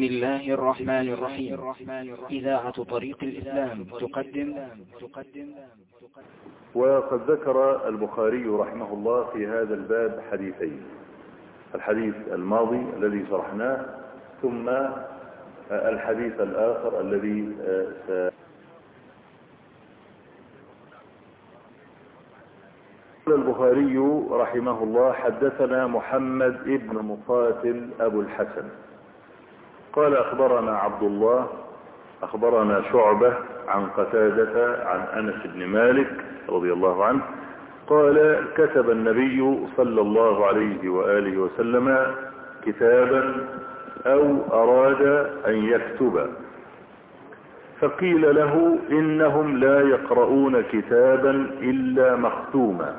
بسم الله الرحمن الرحيم. إذاعة طريق الإسلام تقدم. وقد ذكر البخاري رحمه الله في هذا الباب حديثين. الحديث الماضي الذي شرحناه ثم الحديث الآخر الذي قال البخاري رحمه الله حدثنا محمد ابن مقاتل أبو الحسن. قال أخبرنا عبد الله أخبرنا شعبة عن قتادة عن أنس بن مالك رضي الله عنه قال كتب النبي صلى الله عليه وآله وسلم كتابا أو أراد أن يكتب. فقيل له إنهم لا يقرؤون كتابا إلا مختوما.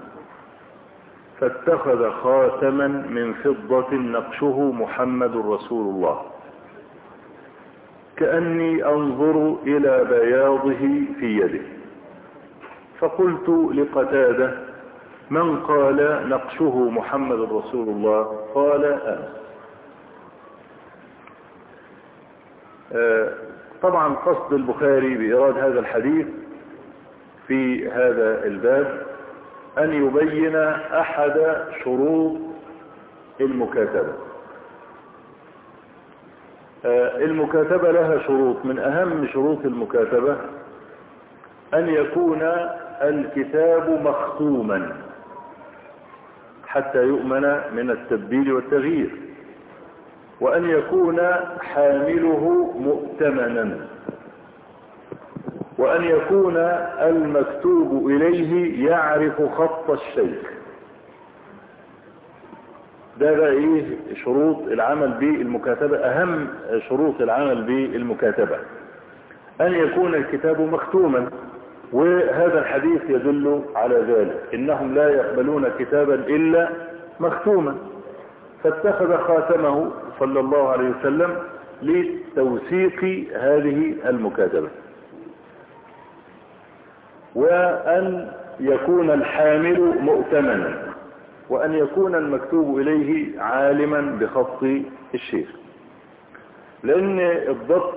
فاتخذ خاتما من فضة نقشه محمد رسول الله. كأني أنظر إلى بياضه في يده. فقلت لقتادة من قال نقشه محمد رسول الله؟ قال أنا. آه طبعا قصد البخاري بإيراد هذا الحديث في هذا الباب أن يبين أحد شروط المكاتبة. المكاتبة لها شروط. من أهم شروط المكاتبة أن يكون الكتاب مختوما حتى يؤمن من التبديل والتغيير وأن يكون حامله مؤتمنا وأن يكون المكتوب إليه يعرف خط الشيخ. ده بقى إيه؟ شروط العمل بالمكاتبة أهم شروط العمل بالمكاتبة. أن يكون الكتاب مختوما وهذا الحديث يدل على ذلك إنهم لا يقبلون كتابا إلا مختوما. فاتخذ خاتمه صلى الله عليه وسلم لتوثيق هذه المكاتبة. وأن يكون الحامل مؤتمنا. وأن يكون المكتوب إليه عالما بخط الشيخ. لأن الضبط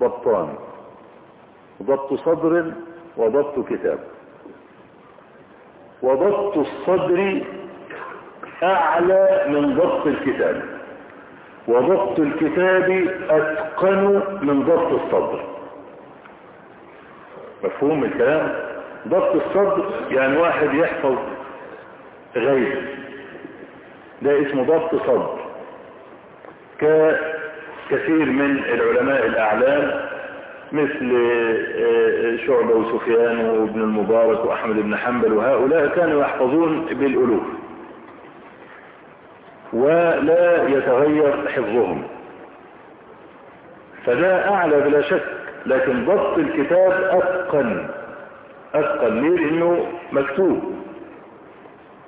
ضبطان. ضبط صدر وضبط كتاب. وضبط الصدر أعلى من ضبط الكتاب. وضبط الكتاب أتقن من ضبط الصدر. مفهوم الكلام؟ ضبط الصدر يعني واحد يحفظ غيب ده اسمه ضبط صدر ككثير من العلماء الأعلام مثل شعبة وسفيان وابن المبارك وأحمد بن حنبل وهؤلاء كانوا يحفظون بالألوف. ولا يتغير حفظهم. فده أعلى بلا شك لكن ضبط الكتاب أتقن. أتقن ليه؟ لأنه مكتوب.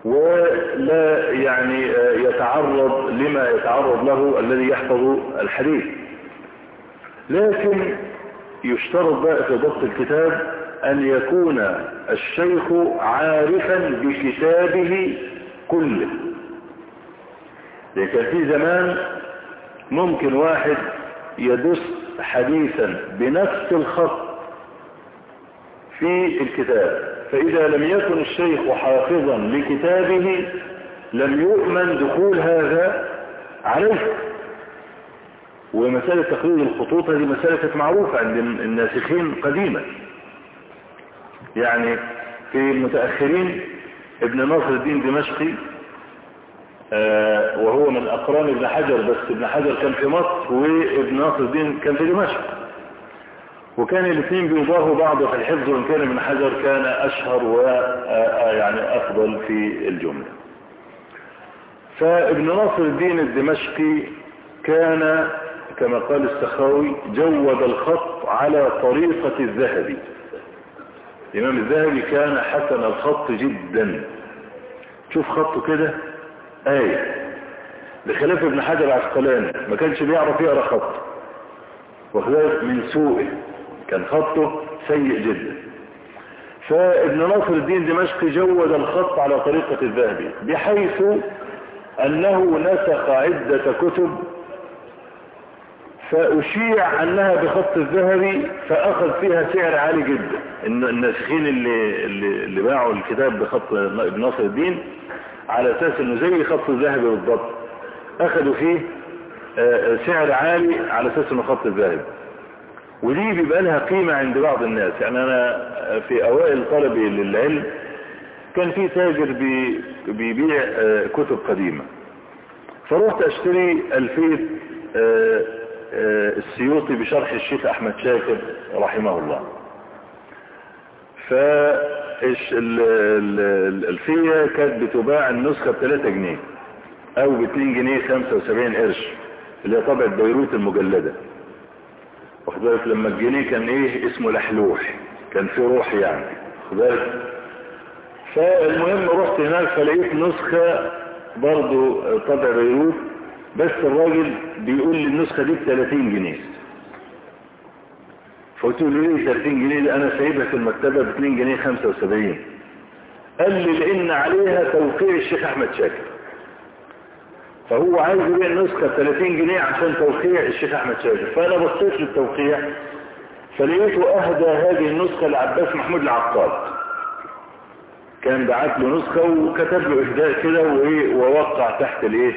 ولا يعني يتعرض لما يتعرض له الذي يحفظ الحديث. لكن يشترط بقى في ضبط الكتاب أن يكون الشيخ عارفا بكتابه كله. لكن في زمان ممكن واحد يدس حديثا بنفس الخط في الكتاب. فإذا لم يكن الشيخ حافظا لكتابه لم يؤمن دخول هذا عليه. ومسألة تقليد الخطوط هذه مسألة معروفة عند الناسخين قديما. يعني في المتأخرين ابن ناصر الدين دمشقي آه وهو من أقران ابن حجر بس ابن حجر كان في مصر وابن ناصر الدين كان في دمشق. وكان الاثنين بيضاهوا بعض في الحفظ وإن كان ابن حجر كان أشهر ويعني أفضل في الجملة. فابن ناصر الدين الدمشقي كان كما قال السخاوي جود الخط على طريقة الذهبي الإمام الذهبي كان حسن الخط جدا. شوف خطه كده. آية. بخلاف ابن حجر العسقلاني ما كانش بيعرف يقرأ خط. وخلاف من سوءه. كان خطه سيء جدا. فابن ناصر الدين دمشقي جود الخط على طريقة الذهبي بحيث أنه نسخ عدة كتب فأشيع أنها بخط الذهبي فأخذ فيها سعر عالي جدا. الناسخين اللي, اللي, باعوا الكتاب بخط ابن ناصر الدين على أساس إنه زي خط الذهبي بالضبط أخذوا فيه آه، سعر عالي على أساس إنه خط الذهبي ودي بيبقى لها قيمة عند بعض الناس. يعني أنا في أوائل طلبي للعلم كان في تاجر بي بيبيع آه، كتب قديمة. فروحت أشتري الفيت آه، آه، السيوطي بشرح الشيخ أحمد شاكر رحمه الله. فالفية كانت بتباع النسخة ب 3 جنيه أو ب 2 جنيه 75 قرش اللي هي طبعة بيروت المجلدة. واخد بالك لما الجنيه كان إيه؟ اسمه لحلوح. كان في روح يعني. بالك؟ فالمهم رحت هناك فلقيت نسخة برضو طبع بيروت بس الراجل بيقول لي النسخة دي ب 30 جنيه. فقلت له ليه 30 جنيه؟ دي أنا سايبها في المكتبة ب 2 جنيه 75 قال لي لأن عليها توقيع الشيخ أحمد شاكر. فهو عايز يبيع النسخة ب 30 جنيه عشان توقيع الشيخ أحمد شاكر فأنا بصيت للتوقيع فلقيته أهدى هذه النسخة لعباس محمود العقاد كان بعت له نسخة وكتب له إهداء كده ووقع تحت الإيه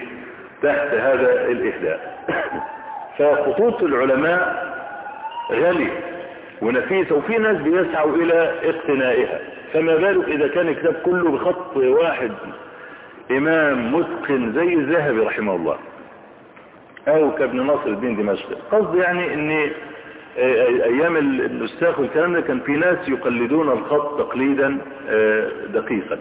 تحت هذا الإهداء. فخطوط العلماء غالية ونفيسة وفي ناس بيسعوا إلى اقتنائها. فما بالك إذا كان الكتاب كله بخط واحد إمام متقن زي الذهبي رحمه الله. أو كابن ناصر الدين دمشق. قصد يعني ان أيام النساخ والكلام ده كان في ناس يقلدون الخط تقليدا دقيقا.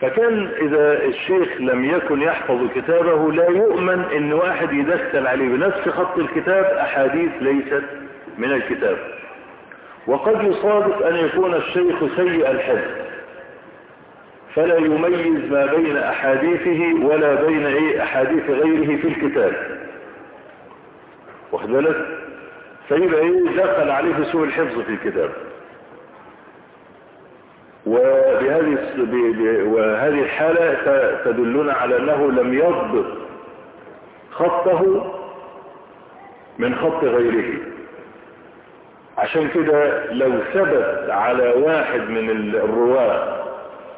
فكان إذا الشيخ لم يكن يحفظ كتابه لا يؤمن إن واحد يدخل عليه بنفس خط الكتاب أحاديث ليست من الكتاب. وقد يصادف أن يكون الشيخ سيء الحفظ. فلا يميز ما بين أحاديثه ولا بين إيه أحاديث غيره في الكتاب. واخد بالك؟ فيبقى إيه دخل عليه سوء الحفظ في الكتاب. وبهذه وهذه الحالة تدلنا على أنه لم يضبط خطه من خط غيره. عشان كده لو ثبت على واحد من الرواة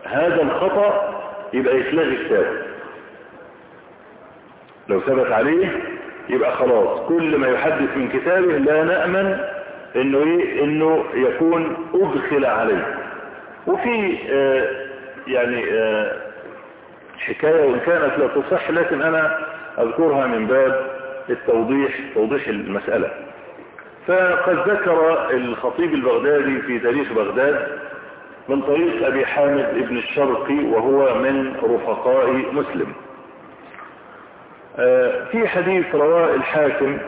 هذا الخطأ يبقى يتلغي كتابه لو ثبت عليه يبقى خلاص. كل ما يحدث من كتابه لا نأمن إنه إيه؟ إنه يكون أدخل عليه. وفي آه يعني آه حكاية وإن كانت لا تصح لكن أنا أذكرها من باب التوضيح توضيح المسألة. فقد ذكر الخطيب البغدادي في تاريخ بغداد من طريق أبي حامد ابن الشرقي وهو من رفقاء مسلم. في حديث رواه الحاكم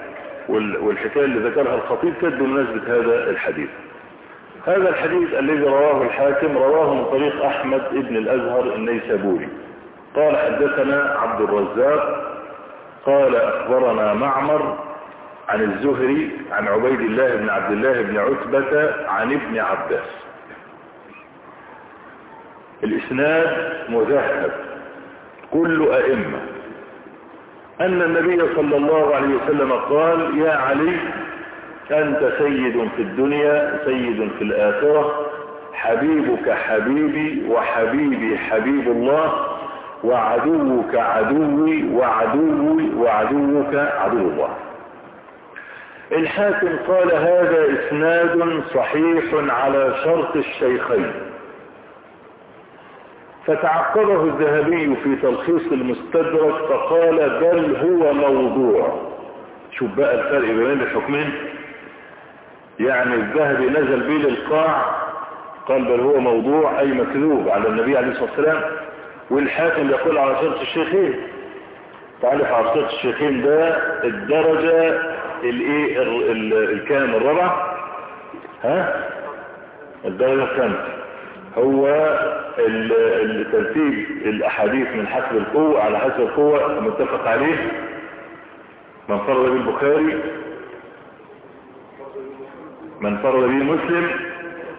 والحكاية اللي ذكرها الخطيب كانت بمناسبة هذا الحديث. هذا الحديث الذي رواه الحاكم رواه من طريق أحمد ابن الأزهر النيسابوري. قال حدثنا عبد الرزاق قال أخبرنا معمر عن الزهري عن عبيد الله بن عبد الله بن عتبة عن ابن عباس. الإسناد مذهب. كل أئمة. أن النبي صلى الله عليه وسلم قال يا علي أنت سيد في الدنيا سيد في الآخرة حبيبك حبيبي وحبيبي حبيب الله وعدوك عدوي وعدوي وعدوك عدو الله. الحاكم قال هذا إسناد صحيح على شرط الشيخين. فتعقبه الذهبي في تلخيص المستدرك فقال بل هو موضوع. شوف بقى الفرق بين الحكمين يعني الذهبي نزل به للقاع قال بل هو موضوع أي مكذوب على النبي عليه الصلاة والسلام. والحاكم يقول على شرط الشيخين. تعرف على شرط الشيخين ده الدرجة الإيه؟ الكام؟ الرابع ها؟ الدرجة الخامسة. هو الترتيب الأحاديث من حسب القوة على حسب القوة متفق عليه. من فرض به البخاري من فرض به مسلم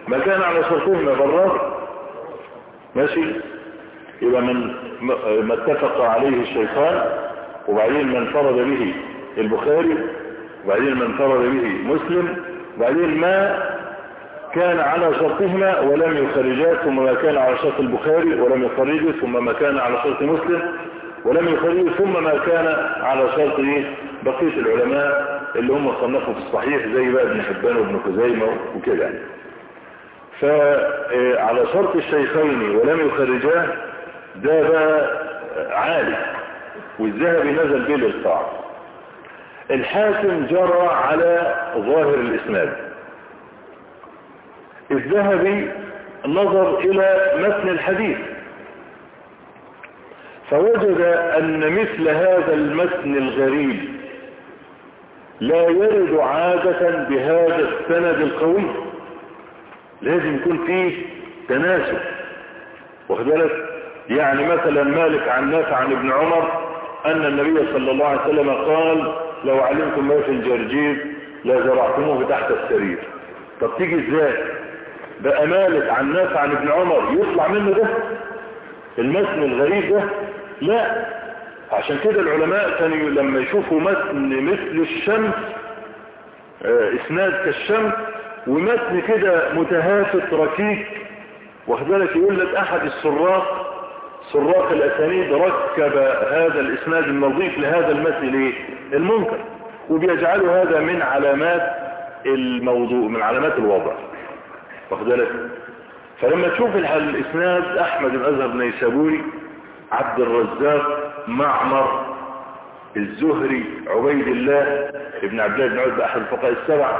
ما كان على شرطهم مرات ماشي؟ يبقى من ما اتفق عليه الشيطان وبعدين من فرض به البخاري وبعدين ما انفرد به مسلم وبعدين ما كان على شرطهما ولم يخرجا ثم ما كان على شرط البخاري ولم يخرجه ثم ما كان على شرط مسلم ولم يخرجه ثم ما كان على شرط بقية العلماء اللي هم صنفوا في الصحيح زي بقى ابن حبان وابن خزيمة وكده يعني. فعلى شرط الشيخين ولم يخرجاه ده بقى عالي. والذهبي نزل به للقاع. الحاكم جرى على ظاهر الإسناد. الذهبي نظر إلى متن الحديث. فوجد أن مثل هذا المتن الغريب لا يرد عادة بهذا السند القوي. لازم يكون فيه تناسب. واخد يعني مثلا مالك عن نافع عن ابن عمر أن النبي صلى الله عليه وسلم قال لو علمتم ما في الجرجير لزرعتموه تحت السرير. طب تيجي إزاي؟ مالك عن نافع عن ابن عمر يطلع منه ده؟ المتن الغريب ده؟ لا. عشان كده العلماء كانوا لما يشوفوا متن مثل الشمس آه إسناد كالشمس ومتن كده متهافت ركيك واخدلك يقول لك أحد السراق سراق الأسانيد ركب هذا الإسناد النظيف لهذا المتن ليه؟ المنكر. وبيجعلوا هذا من علامات الموضوع من علامات الوضع. واخدلك فلما تشوف الإسناد أحمد الأزهر نيسابوري عبد الرزاق معمر الزهري عبيد الله ابن عبد الله بن عتبة أحد الفقهاء السبع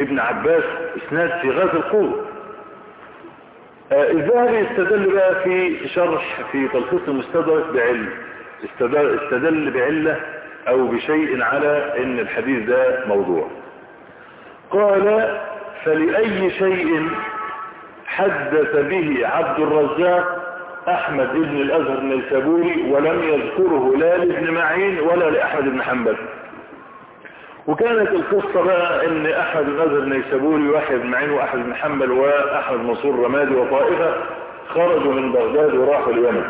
ابن عباس إسناد في غاية القوة آه الذهبي استدل بقى في شرح في تلخيص المستدرك بعلم. استدل, استدل بعلة أو بشيء على إن الحديث ده موضوع. قال فلأي شيء حدث به عبد الرزاق أحمد بن الأزهر النيسابوري ولم يذكره لا لابن معين ولا لأحمد بن حنبل. وكانت القصة بقى إن أحمد بن الأزهر النيسابوري واحد بن معين وأحمد بن حنبل وأحمد منصور رمادي وطائفة خرجوا من بغداد وراحوا اليمن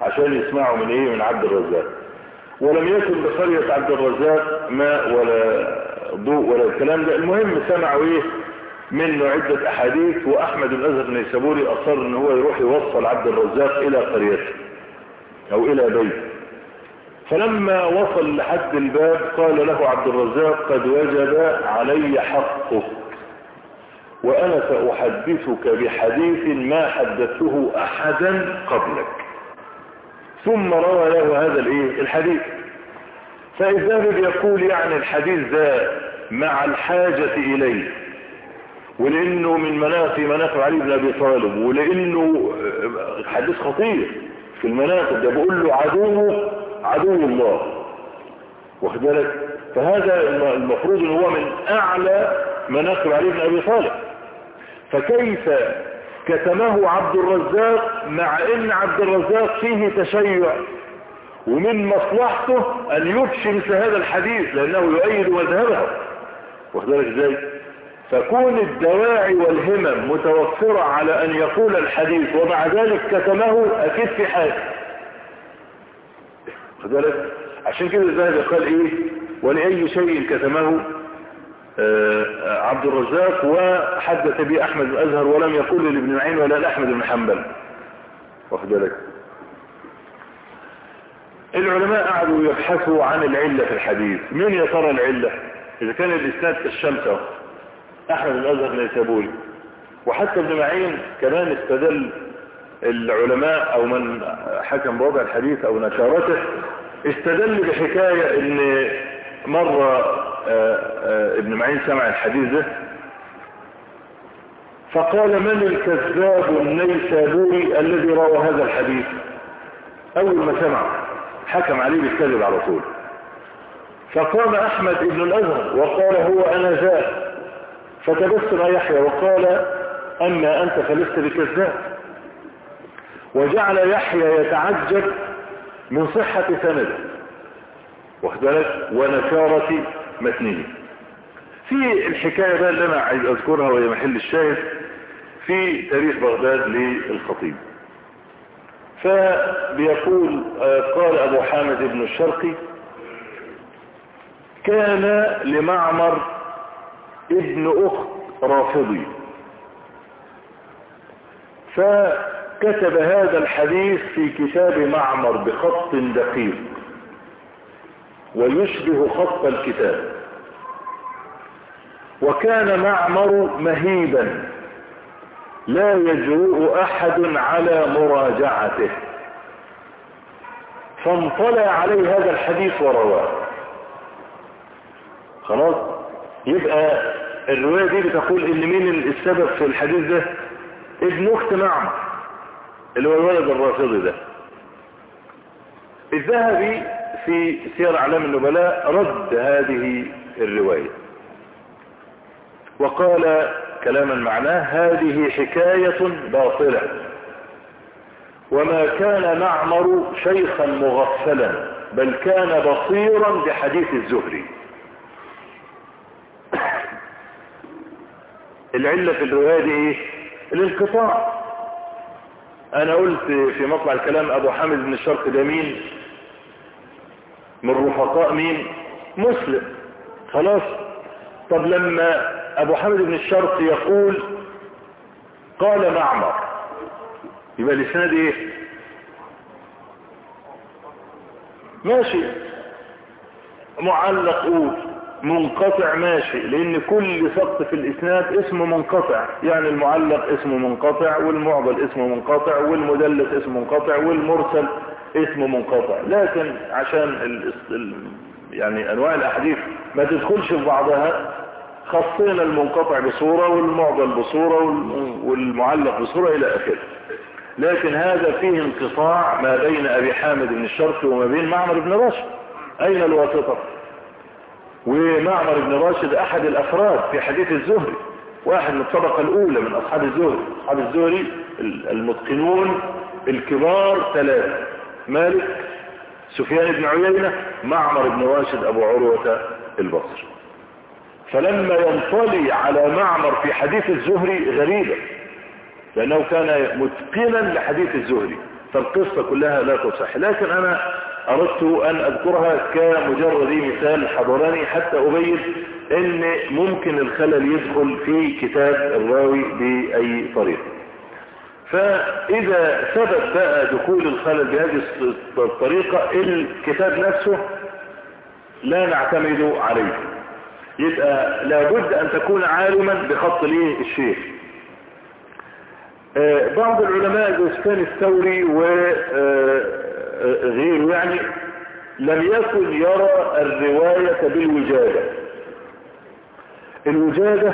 عشان يسمعوا من إيه؟ من عبد الرزاق. ولم يكن بقرية عبد الرزاق ماء ولا ضوء ولا الكلام ده. المهم سمعوا إيه؟ منه عدة أحاديث وأحمد الازهر النيسابوري أصر إن هو يروح يوصل عبد الرزاق إلى قريته أو إلى بيته. فلما وصل لحد الباب قال له عبد الرزاق قد وجب علي حقك وأنا سأحدثك بحديث ما حدثته أحدا قبلك. ثم روى له هذا الإيه؟ الحديث. فإذا بيقول يعني الحديث ده مع الحاجة إليه ولأنه من مناقب مناقب علي بن أبي طالب ولأنه حديث خطير في المناقب ده بقول له عدوه عدو الله. واخد بالك؟ فهذا المفروض إن هو من أعلى مناقب علي بن أبي طالب. فكيف كتمه عبد الرزاق مع إن عبد الرزاق فيه تشيع ومن مصلحته أن يفشي مثل هذا الحديث لأنه يؤيد مذهبه. واخد بالك إزاي؟ فكون الدواعي والهمم متوفرة على أن يقول الحديث ومع ذلك كتمه أكيد في حاجة خد بالك؟ عشان كده الذهبي قال إيه؟ ولأي شيء كتمه عبد الرزاق وحدث به أحمد الأزهر ولم يقول لابن معين ولا لأحمد بن حنبل. واخد بالك؟ العلماء قعدوا يبحثوا عن العلة في الحديث. مين يا ترى العلة؟ إذا كان الإسناد كالشمس أهو. أحمد الازهر نيسابوري وحتى ابن معين كمان استدل العلماء أو من حكم بوضع الحديث أو نشارته استدل بحكاية إن مرة ابن معين سمع الحديث ده. فقال من الكذاب النيسابوري الذي روى هذا الحديث؟ أول ما سمع حكم عليه بالكذب على طول. فقام أحمد ابن الأزهر وقال هو أنا ذا فتبسم يحيى وقال أما أنت فلست بكذاب. وجعل يحيى يتعجب من صحة سنده. واخدلك ونكارة متنه في الحكاية بقى اللي أنا عايز أذكرها وهي محل الشاهد في تاريخ بغداد للخطيب. فبيقول قال أبو حامد بن الشرقي كان لمعمر ابن أخت رافضي. فكتب هذا الحديث في كتاب معمر بخط دقيق. ويشبه خط الكتاب. وكان معمر مهيبا لا يجرؤ أحد على مراجعته. فانطلع عليه هذا الحديث ورواه. خلاص؟ يبقى الرواية دي بتقول إن مين السبب في الحديث ده؟ ابن أخت معمر اللي هو الولد الرافضي ده. الذهبي في سير أعلام النبلاء رد هذه الرواية. وقال كلاما معناه هذه حكاية باطلة. وما كان معمر شيخا مغفلا بل كان بصيرا بحديث الزهري. العلة في الرواية دي إيه الانقطاع. أنا قلت في مطلع الكلام أبو حامد بن الشرق ده مين من رفقاء مين؟ مسلم. خلاص؟ طب لما أبو حامد بن الشرق يقول قال معمر يبقى الإسناد إيه؟ ماشي. معلق قول منقطع ماشي لأن كل سقط في الإسناد اسمه منقطع يعني المعلق اسمه منقطع والمعضل اسمه منقطع والمدلس اسمه منقطع والمرسل اسمه منقطع. لكن عشان ال ال يعني أنواع الأحاديث ما تدخلش في بعضها خصينا المنقطع بصورة والمعضل بصورة والمعلق بصورة إلى آخره. لكن هذا فيه انقطاع ما بين أبي حامد بن الشرق وما بين معمر بن راشد. أين الواسطة؟ ومعمر بن راشد أحد الأفراد في حديث الزهري واحد من الطبقة الأولى من أصحاب الزهري. أصحاب الزهري المتقنون الكبار ثلاثة. مالك سفيان بن عيينة معمر بن راشد أبو عروة البصري. فلما ينطلي على معمر في حديث الزهري غريبة لأنه كان متقنا لحديث الزهري فالقصة كلها لا تصح. لكن أنا أردت أن أذكرها كمجرد مثال حضراني حتى أبين إن ممكن الخلل يدخل في كتاب الراوي بأي طريقة. فإذا ثبت بقى دخول الخلل بهذه الطريقة الكتاب نفسه لا نعتمد عليه. يبقى لابد أن تكون عالما بخط الايه الشيخ. بعض العلماء زي الثوري وغيره يعني لم يكن يرى الرواية بالوجادة. الوجادة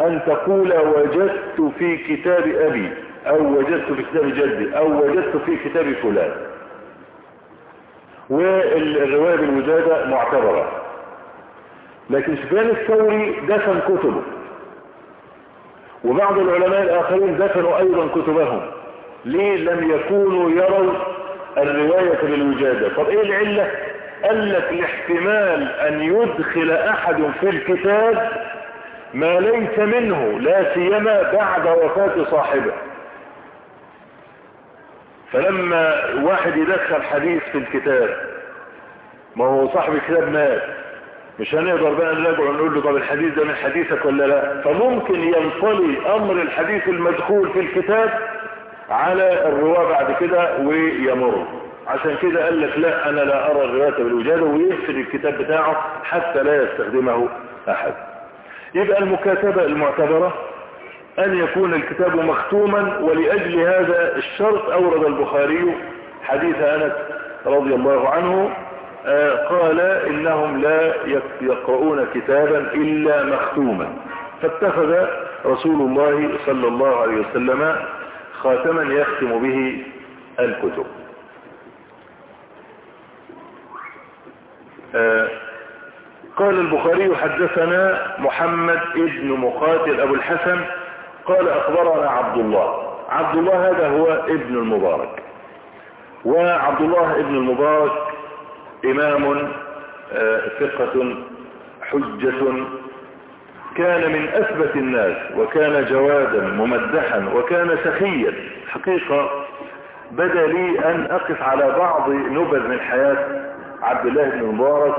أن تقول وجدت في كتاب أبي أو وجدت في كتاب جدي أو وجدت في كتاب فلان. والرواية بالوجادة معتبرة. لكن سفيان الثوري دفن كتبه. وبعض العلماء الآخرين دفنوا أيضا كتبهم. ليه لم يكونوا يروا الرواية بالوجادة طب إيه العلة؟ قال لك الاحتمال أن يدخل أحد في الكتاب ما ليس منه لا سيما بعد وفاة صاحبه. فلما واحد يدخل حديث في الكتاب ما هو صاحب الكتاب مات مش هنقدر بقى نراجع ونقول له طب الحديث ده من حديثك ولا لا؟ فممكن ينطلي أمر الحديث المدخول في الكتاب على الرواة بعد كده ويمر. عشان كده قال لك لا أنا لا أرى الرواية بالوجادة ويقفل الكتاب بتاعه حتى لا يستخدمه أحد. يبقى المكاتبة المعتبرة أن يكون الكتاب مختوما ولأجل هذا الشرط أورد البخاري حديث أنس رضي الله عنه قال إنهم لا يقرؤون كتابا إلا مختوما. فاتخذ رسول الله صلى الله عليه وسلم خاتما يختم به الكتب. قال البخاري حدثنا محمد ابن مقاتل أبو الحسن قال أخبرنا عبد الله. عبد الله هذا هو ابن المبارك. وعبد الله ابن المبارك إمام ثقة حجة كان من أثبت الناس وكان جوادا ممدحا وكان سخيا. حقيقة بدا لي أن أقف على بعض نبذ من حياة عبد الله بن المبارك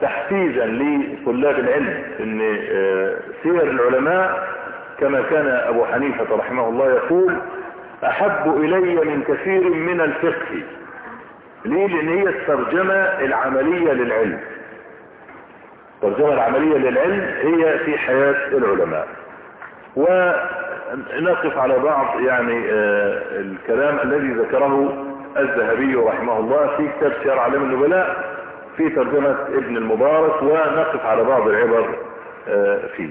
تحفيزا لطلاب العلم إن آه، سير العلماء كما كان أبو حنيفة رحمه الله يقول أحب إلي من كثير من الفقه ليه لأن هي الترجمة العملية للعلم. الترجمة العملية للعلم هي في حياة العلماء. ونقف على بعض يعني آه، الكلام الذي ذكره الذهبي رحمه الله في كتاب سير علم النبلاء. في ترجمة ابن المبارك ونقف على بعض العبر آه، فيه.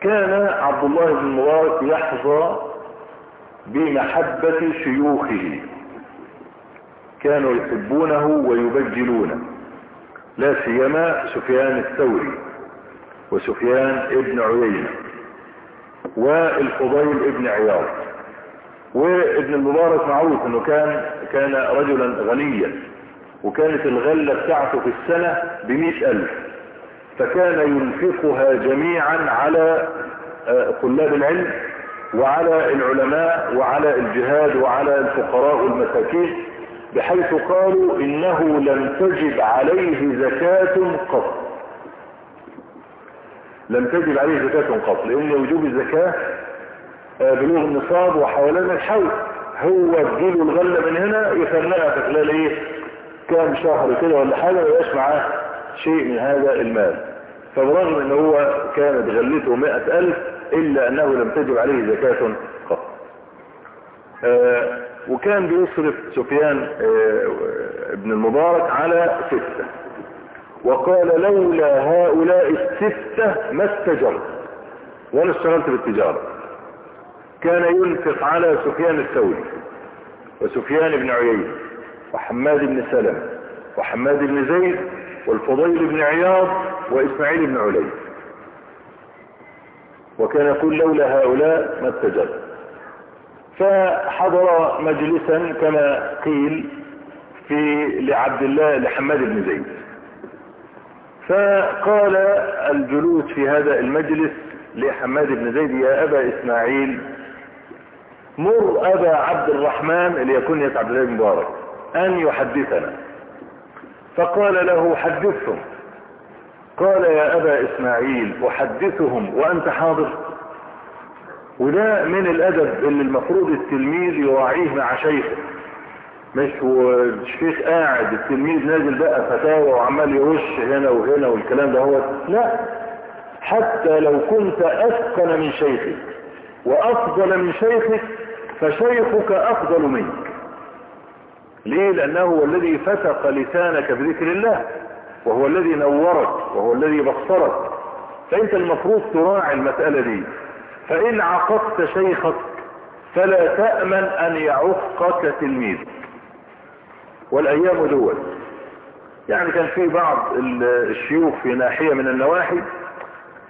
كان عبد الله بن المبارك يحظى بمحبة شيوخه. كانوا يحبونه ويبجلونه. لا سيما سفيان الثوري وسفيان ابن عيينة والفضيل ابن عياض. وابن المبارك معروف إنه كان كان رجلا غنيا. وكانت الغلة بتاعته في السنة بمئة ألف. فكان ينفقها جميعا على آه، طلاب العلم وعلى العلماء وعلى الجهاد وعلى الفقراء والمساكين بحيث قالوا إنه لم تجب عليه زكاة قط. لم تجب عليه زكاة قط لأن وجوب الزكاة آه، بلوغ النصاب وحوالين الحول. هو تجيله الغلة من هنا يفرنها في خلال إيه؟ كام شهر كده ولا حاجة ويبقاش معاه شيء من هذا المال. فبرغم إن هو كانت غلته مئة ألف إلا أنه لم تجب عليه زكاة قط. آه وكان بيصرف سفيان آه ابن المبارك على ستة. وقال لولا هؤلاء الستة ما استجرت وأنا اشتغلت بالتجارة. كان ينفق على سفيان الثوري وسفيان بن عيينة. وحماد بن سلم وحماد بن زيد والفضيل بن عياض وإسماعيل بن علي. وكان يقول لولا هؤلاء ما اتجر فحضر مجلسا كما قيل في لعبد الله لحماد بن زيد. فقال الجلوس في هذا المجلس لحماد بن زيد يا أبا إسماعيل مر أبا عبد الرحمن اللي يكون عبد الله مبارك. أن يحدثنا. فقال له حدثهم. قال يا أبا إسماعيل أحدثهم وأنت حاضر. وده من الأدب اللي المفروض التلميذ يراعيه مع شيخه. مش الشيخ قاعد التلميذ نازل بقى فتاوى وعمال يرش هنا وهنا والكلام ده هو. لا حتى لو كنت أثقل من شيخك وأفضل من شيخك فشيخك أفضل منك. ليه؟ لأنه هو الذي فتق لسانك بذكر الله وهو الذي نورك وهو الذي بصرك. فأنت المفروض تراعي المسألة دي. فإن عقدت شيخك فلا تأمن أن يعقك تلميذك. والأيام دول. يعني كان في بعض الشيوخ في ناحية من النواحي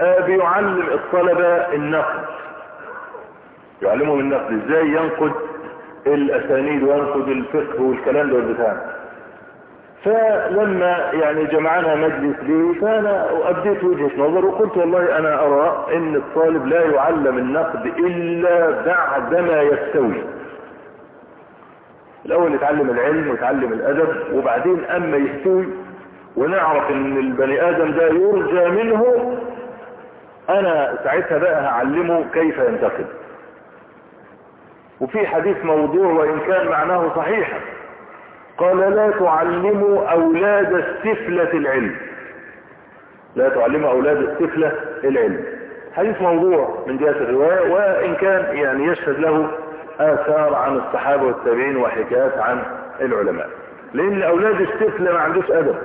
آه، بيعلم الطلبة النقد. يعلمهم النقد إزاي ينقد الأسانيد وينقد الفقه والكلام ده والبتاع فلما يعني جمعنا مجلس لي فأنا أبديت وجهة نظر وقلت والله أنا أرى إن الطالب لا يعلم النقد إلا بعدما يستوي. الأول يتعلم العلم ويتعلم الأدب وبعدين أما يستوي ونعرف إن البني آدم ده يرجى منه أنا ساعتها بقى هعلمه كيف ينتقد. وفي حديث موضوع وإن كان معناه صحيحا. قال لا تعلموا أولاد السفلة العلم. لا تعلموا أولاد السفلة العلم. حديث موضوع من جهة الرواية وإن كان يعني يشهد له آثار عن الصحابة والتابعين وحكايات عن العلماء. لأن أولاد السفلة ما عندوش أدب.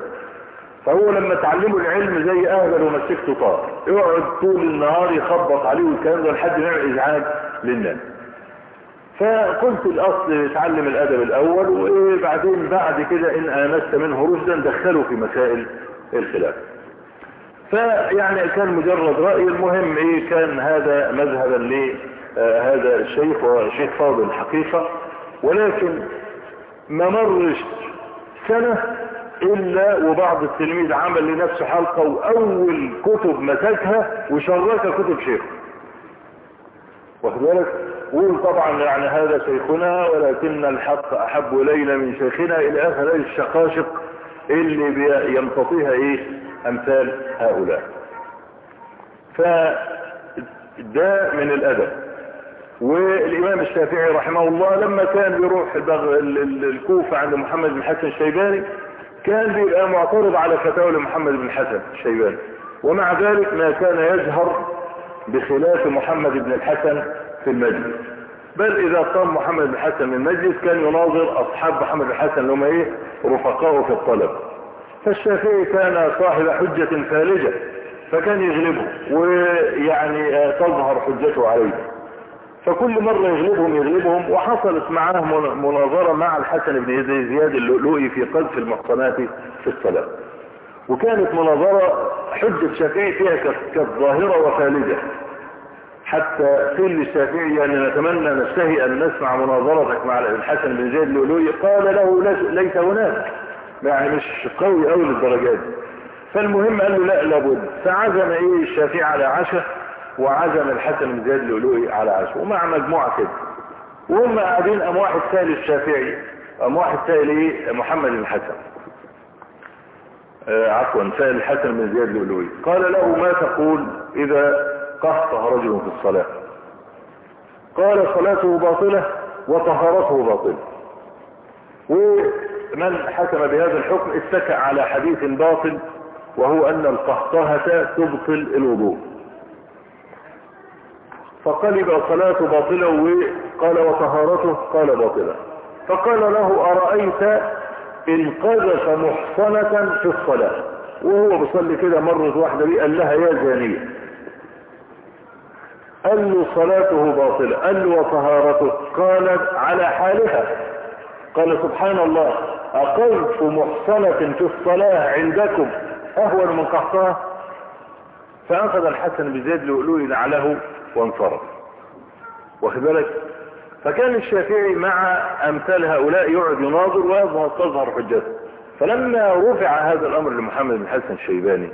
فهو لما تعلموا العلم زي أهبل ومسكته طار يقعد طول النهار يخبط عليه والكلام ده لحد ما يعمل إزعاج للناس. فقلت الأصل اتعلم الأدب الأول وبعدين بعد كده إن آنست منه رشدا دخله في مسائل الخلاف. فيعني كان مجرد رأي المهم إيه كان هذا مذهبا لهذا الشيخ وشيخ فاضل حقيقة ولكن ما مرش سنة إلا وبعض التلميذ عمل لنفسه حلقة وأول كتب مسكها وشرك كتب شيخه. واخد بالك؟ قول طبعا يعني هذا شيخنا ولكن الحق أحب إلينا من شيخنا إلى آخر الشقاشق اللي يمتطيها إيه؟ أمثال هؤلاء. فده من الأدب. والإمام الشافعي رحمه الله لما كان بيروح الكوفة عند محمد بن حسن الشيباني كان بيبقى معترض على فتاوى محمد بن حسن الشيباني. ومع ذلك ما كان يجهر بخلاف محمد بن الحسن في المجلس. بل إذا قام محمد بن الحسن من المجلس كان يناظر أصحاب محمد بن الحسن اللي هم إيه؟ رفقائه في الطلب. فالشافعي كان صاحب حجة فالجة فكان يغلبه ويعني تظهر حجته عليه. فكل مرة يغلبهم يغلبهم وحصلت معاه مناظرة مع الحسن بن زياد اللؤلؤي في قذف المحصنات في الصلاة وكانت مناظرة حجة الشافعي فيها كانت ظاهرة وخالدة حتى قيل للشافعي يعني نتمنى نشتهي أن نسمع مناظرتك مع الحسن بن زياد اللؤلؤي قال له ليس هناك. يعني مش قوي قوي للدرجات فالمهم قال له لا لابد. فعزم إيه الشافعي على عشاء وعزم الحسن بن زياد اللؤلؤي على عشاء ومع مجموعة كده. وهم قاعدين قام واحد سائل الشافعي قام واحد سائل إيه محمد بن حسن. آه عفوا سائل الحسن بن زياد اللؤلؤي قال له ما تقول إذا قهطه رجل في الصلاة. قال صلاته باطلة وطهارته باطلة. ومن حكم بهذا الحكم اتكى على حديث باطل وهو أن القهطهة تبطل الوضوء. فقلب صلاته باطلة وقال وطهارته؟ قال باطلة. فقال له أرأيت إن قذف محصنة في الصلاة؟ وهو بيصلي كده مرة واحدة دي قال لها يا زانية. قال له صلاته باطلة. قال له وطهارته. قالت على حالها. قال سبحان الله أقذف محصنة في الصلاة عندكم. أهون من قحطها فأخذ الحسن بزيد لؤلؤي نعله وانصرف. واخد بالك؟ فكان الشافعي مع أمثال هؤلاء يقعد يناظر ويظهر تظهر حجته. فلما رفع هذا الأمر لمحمد بن حسن الشيباني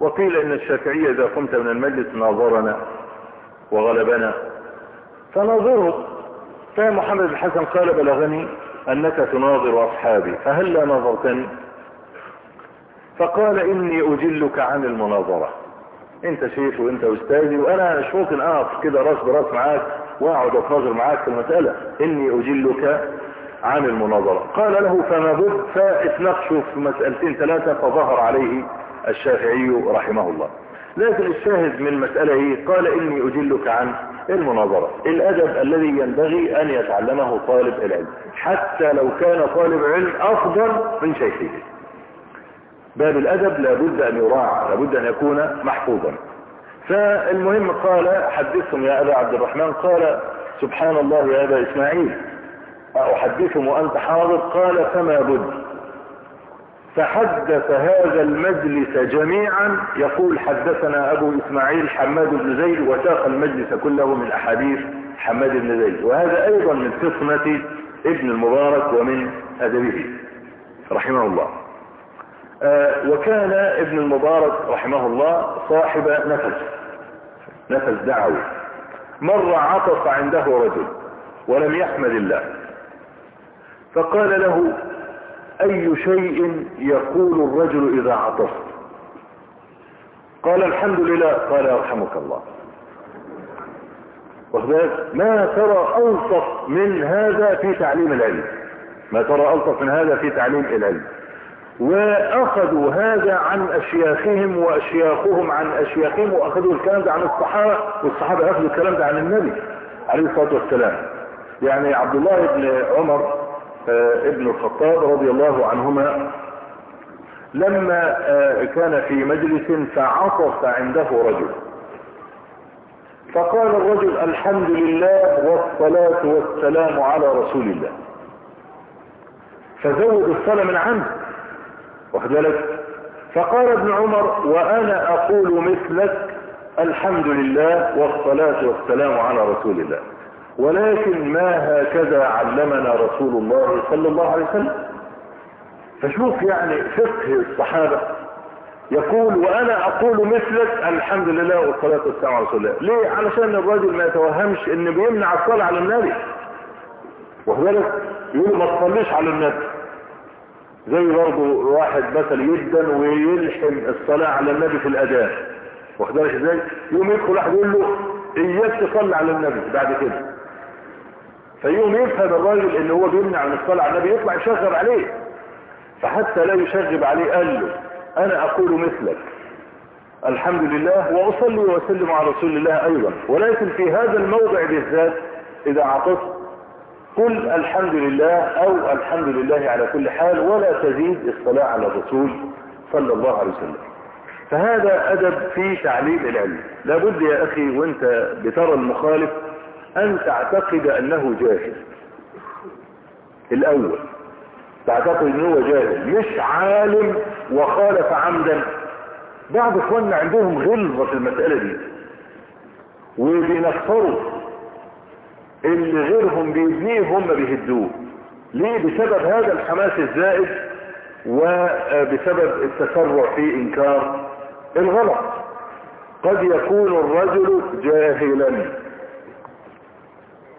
وقيل إن الشافعية إذا قمت من المجلس ناظرنا وغلبنا. فناظره. فمحمد بن حسن قال بلغني أنك تناظر أصحابي فهل لا ناظرتني؟ فقال إني أجلك عن المناظرة. أنت شيخ وأنت أستاذي وأنا مش ممكن اقف كده رأس برأس معاك وأقعد أتناظر معاك في المسألة. إني أجلك عن المناظرة. قال له فما بد فاتناقشوا في مسألتين ثلاثة فظهر عليه الشافعي رحمه الله. لكن الشاهد من المسألة هي قال إني أجلك عن المناظرة. الأدب الذي ينبغي أن يتعلمه طالب العلم. حتى لو كان طالب علم أفضل من شيخه. باب الأدب لابد أن يراعى لابد أن يكون محفوظا. فالمهم قال حدثهم يا أبا عبد الرحمن قال سبحان الله يا أبا إسماعيل أحدثهم وأنت حاضر؟ قال فما بد. فحدث هذا المجلس جميعا. يقول حدثنا أبو إسماعيل حماد بن زيد وساق المجلس كله من أحاديث حماد بن زيد. وهذا أيضا من فطنة ابن المبارك ومن أدبه رحمه الله. آه وكان ابن المبارك رحمه الله صاحب نفس نفس دعوي مر عطس عنده رجل ولم يحمد الله. فقال له أي شيء يقول الرجل إذا عطس قال الحمد لله. قال يرحمك الله. وخذلك ما ترى ألطف من هذا في تعليم العلم. ما ترى ألطف من هذا في تعليم العلم. وأخذوا هذا عن أشياخهم وأشياخهم عن أشياخهم وأخذوا الكلام ده عن الصحابة والصحابة أخذوا الكلام ده عن النبي عليه الصلاة والسلام. يعني عبد الله بن عمر ابن الخطاب رضي الله عنهما لما كان في مجلس فعطف عنده رجل. فقال الرجل الحمد لله والصلاة والسلام على رسول الله. فزود الصلاة من عنده. واخد بالك؟ فقال ابن عمر وأنا أقول مثلك الحمد لله والصلاة والسلام على رسول الله. ولكن ما هكذا علمنا رسول الله صلى الله عليه وسلم. فشوف يعني فقه الصحابة يقول وأنا أقول مثلك الحمد لله والصلاة والسلام على رسول الله. ليه؟ علشان الراجل ما يتوهمش إن بيمنع الصلاة على النبي. بالك؟ يقول ما تصليش على النبي. زي برضه واحد مثلا جدا ويلحم الصلاة على النبي في الأذان. واخد بالك إزاي؟ يقوم يدخل واحد يقول له إياك تصلي على النبي بعد كده. فيقوم يفهم الراجل ان هو بيمنع من الصلاة على النبي يطلع يشغب عليه. فحتى لا يشغب عليه قال له أنا أقول مثلك. الحمد لله وأصلي وأسلم على رسول الله أيضا. ولكن في هذا الموضع بالذات إذا عطست قل الحمد لله أو الحمد لله على كل حال ولا تزيد الصلاة على الرسول صلى الله عليه وسلم. فهذا أدب في تعليم العلم. لابد يا أخي وأنت بترى المخالف أن تعتقد أنه جاهل. الأول تعتقد أنه جاهل. مش عالم وخالف عمدا. بعض إخواننا عندهم غلظة في المسألة دي. وبينفروا. اللي غيرهم بيبنيه هم بيهدوه. ليه؟ بسبب هذا الحماس الزائد وبسبب التسرع في إنكار الغلط. قد يكون الرجل جاهلا.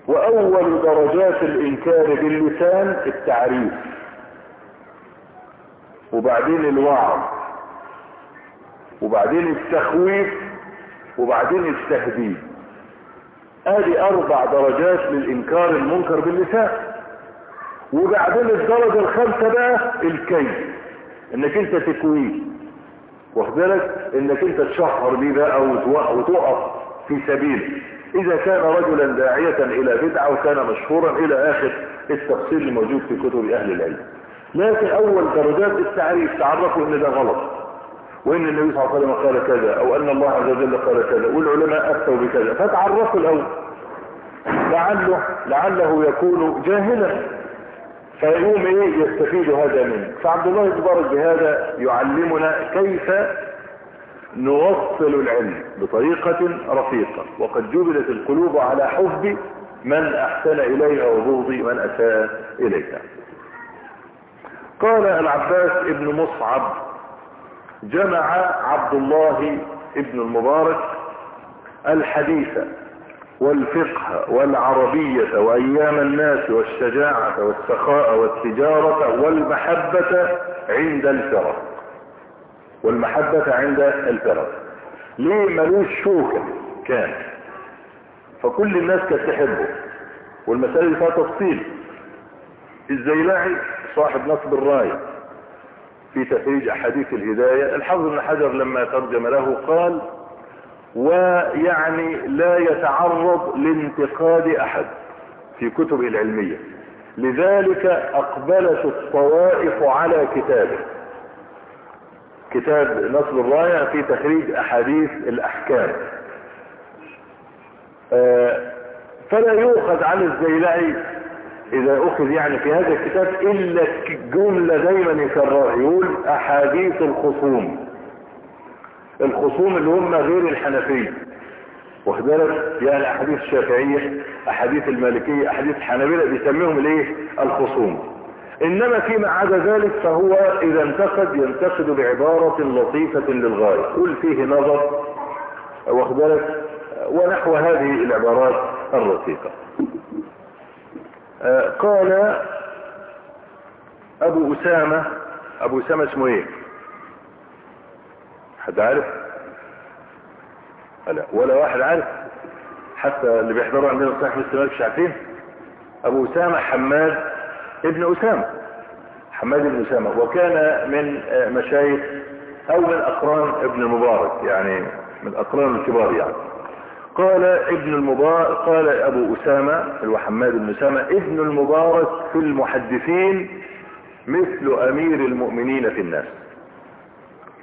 وأول درجات الإنكار باللسان التعريف. وبعدين الوعظ. وبعدين التخويف. وبعدين التهديد. ادي أربع درجات للإنكار المنكر باللسان. وبعدين الدرجة الخامسة بقى الكيد. إنك أنت تكويه واخد بالك؟ إنك أنت تشهر بيه بقى وتقف. في سبيله إذا كان رجلا داعية إلى بدعة وكان مشهورا إلى آخر التفصيل الموجود في كتب أهل العلم. لكن أول درجات التعريف تعرفوا إن ده غلط. وإن النبي صلى الله عليه وسلم قال كذا أو أن الله عز وجل قال كذا والعلماء أفتوا بكذا. فتعرفوا الأول. لعله لعله يكون جاهلا. فيقوم إيه؟ يستفيد هذا منه. فعبد الله المبارك بهذا يعلمنا كيف نوصل العلم بطريقة رفيقة. وقد جبلت القلوب على حب من أحسن إليها وبغض من اساء إليها. قال العباس ابن مصعب جمع عبد الله ابن المبارك الحديث والفقه والعربية وأيام الناس والشجاعة والسخاء والتجارة والمحبة عند الفرق. والمحبة عند الفرق ليه ملوش شوكة؟ كان. فكل الناس كانت تحبه. والمسألة دي فيها تفصيل. الزيلاعي صاحب نصب الراية في تخريج أحاديث الهداية. الحافظ ابن حجر لما ترجم له قال ويعني لا يتعرض لانتقاد أحد في كتبه العلمية. لذلك أقبلت الطوائف على كتابه. كتاب نصب الراية في تخريج أحاديث الأحكام. فلا يؤخذ عن الزيلعي إذا أخذ يعني في هذا الكتاب إلا جملة دايما يكررها يقول أحاديث الخصوم. الخصوم اللي هم غير الحنفية. واخد بالك؟ يعني أحاديث الشافعية أحاديث المالكية أحاديث الحنابلة بيسميهم الايه الخصوم. إنما فيما عدا ذلك فهو إذا انتقد ينتقد بعبارة لطيفة للغاية. قل فيه نظر واخد ونحو هذه العبارات الرقيقة. آه قال أبو أسامة أبو أسامة اسمه إيه؟ حد عارف؟ لا ولا واحد عارف. حتى اللي بيحضروا عندنا صحيح مسلم مش عارفين. أبو أسامة حماد ابن أسامة. حماد بن أسامة. وكان من مشايخ أو من أقران ابن المبارك يعني من أقران الكبار يعني. قال ابن المبارك قال أبو أسامة هو حماد بن أسامة ابن المبارك في المحدثين مثل أمير المؤمنين في الناس.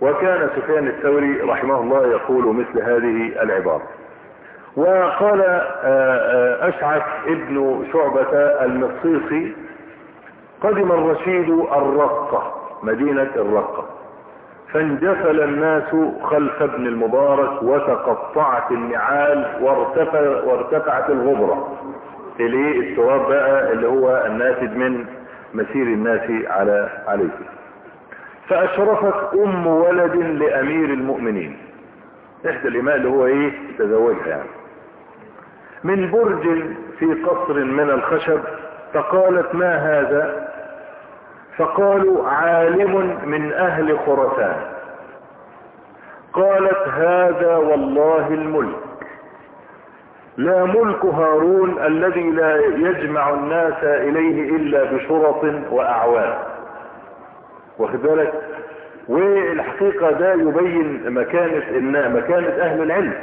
وكان سفيان الثوري رحمه الله يقول مثل هذه العبارة. وقال أشعث ابن شعبة المصيصي قدم الرشيد الرقة مدينة الرقة. فانجفل الناس خلف ابن المبارك وتقطعت النعال وارتفع وارتفعت الغبرة. الايه التراب بقى اللي هو الناتج من مسير الناس على عليه. فأشرفت أم ولد لأمير المؤمنين. إحدى الإماء اللي هو إيه؟ تزوجها يعني. من برج في قصر من الخشب فقالت ما هذا؟ فقالوا عالم من أهل خراسان. قالت هذا والله الملك. لا ملك هارون الذي لا يجمع الناس إليه إلا بشرط وأعوان. واخد بالك؟ والحقيقة ده يبين مكانة مكانة أهل العلم.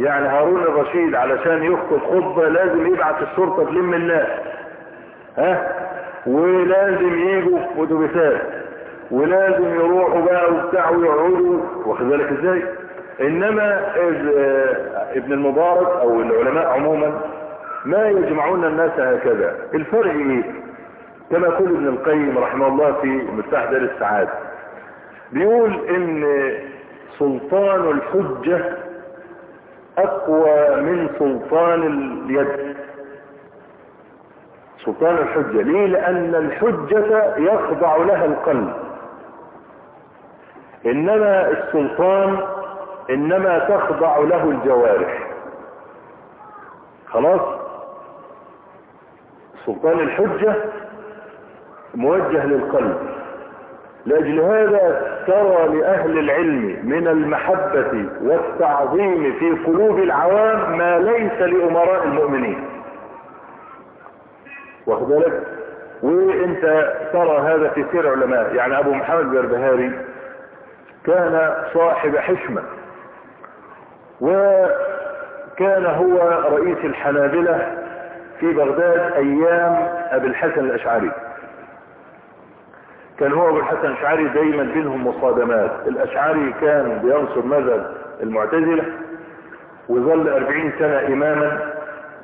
يعني هارون الرشيد علشان يخطب خطبة لازم يبعث الشرطة تلم الناس. ها؟ ولازم يجوا اتوبيسات ولازم يروحوا بقى وبتاع ويقعدوا واخد بالك إزاي؟ إنما ابن المبارك أو العلماء عموما ما يجمعون الناس هكذا. الفرق إيه؟ كما يقول ابن القيم رحمه الله في مفتاح دار السعادة بيقول إن سلطان الحجة أقوى من سلطان اليد. سلطان الحجة. ليه؟ لأن الحجة يخضع لها القلب. إنما السلطان إنما تخضع له الجوارح. خلاص؟ سلطان الحجة موجه للقلب. لأجل هذا ترى لأهل العلم من المحبة والتعظيم في قلوب العوام ما ليس لأمراء المؤمنين. واخد بالك؟ وانت ترى هذا في سير علماء يعني أبو محمد البربهاري كان صاحب حشمة وكان هو رئيس الحنابلة في بغداد أيام أبي الحسن الأشعري. كان هو أبو الحسن الأشعري دايما بينهم مصادمات. الأشعري كان بينصر مذهب المعتزلة وظل أربعين سنة اماما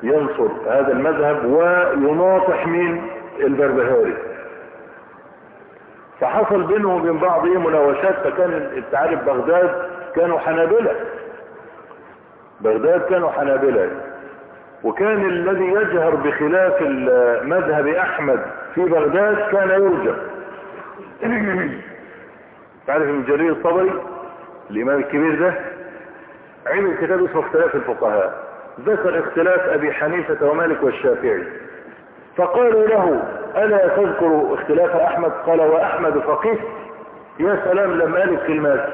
ينصر هذا المذهب ويناطح من البربهاري. فحصل بينهم وبين بعض إيه مناوشات فكان انت عارف بغداد كانوا حنابلة. بغداد كانوا حنابلة. وكان الذي يجهر بخلاف مذهب أحمد في بغداد كان يرجم تعرف ابن جرير الطبري الإمام الكبير ده عمل كتاب اسمه اختلاف الفقهاء. ذكر اختلاف أبي حنيفة ومالك والشافعي. فقالوا له ألا تذكر اختلاف أحمد؟ قال وأحمد فقيه. يا سلام لما قال الكلمات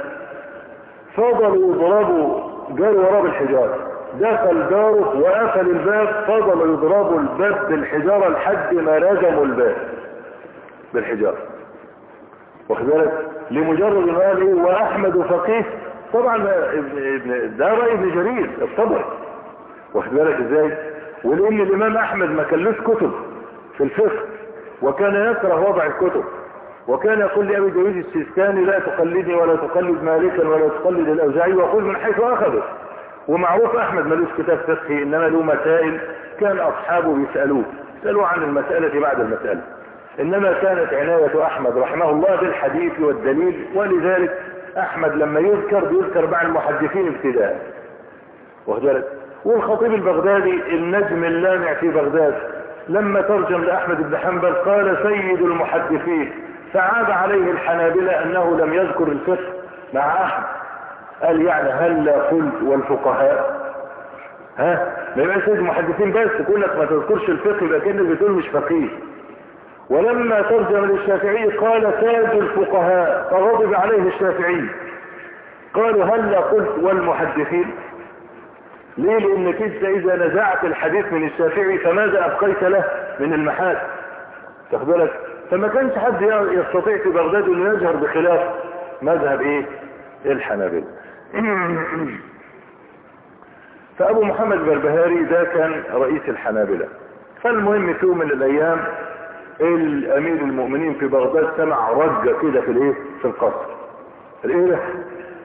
فضلوا يضربوا جاروا وراه بالحجارة دخل داره وقفل الباب فضلوا يضربوا الباب بالحجارة لحد ما رجموا الباب بالحجارة. واخد بالك؟ لمجرد ما قال إيه وأحمد فقيه. طبعا ابن ده رأي ابن جرير الطبري. واخد بالك إزاي؟ ولان الامام احمد ما كلوش كتب في الفقه وكان يكره وضع الكتب وكان يقول لابي داوود السيستاني لا تقلدني ولا تقلد مالكا ولا تقلد الأوزاعي وقل من حيث أخذه. ومعروف أحمد ملوش كتاب فقهي إنما له مسائل كان أصحابه بيسالوه يسالوه عن المسألة بعد المسألة. إنما كانت عناية أحمد رحمه الله بالحديث والدليل ولذلك أحمد لما يذكر بيذكر مع المحدثين ابتداء. واخد بالك؟ والخطيب البغدادي النجم اللامع في بغداد لما ترجم لأحمد بن حنبل قال سيد المحدثين فعاب عليه الحنابلة أنه لم يذكر الفقه مع أحمد. قال يعني هل قلت والفقهاء؟ ها؟ ما يبقى سيد المحدثين بس تقول لك ما تذكرش الفقه يبقى كأنك بتقول مش فقيه. ولما ترجم للشافعي قال تاج الفقهاء فغضب عليه الشافعي. قالوا هل قلت والمحدثين؟ ليه؟ لانك انت إذا نزعت الحديث من الشافعي فماذا أبقيت له من المحال؟ تاخد بالك؟ فما كانش حد يستطيع في بغداد انه يجهر بخلاف مذهب إيه؟ الحنابلة. فأبو محمد بربهاري ده كان رئيس الحنابلة. فالمهم في يوم من الأيام الأمير المؤمنين في بغداد سمع رجة كده في الإيه؟ في القصر. الإيه ده؟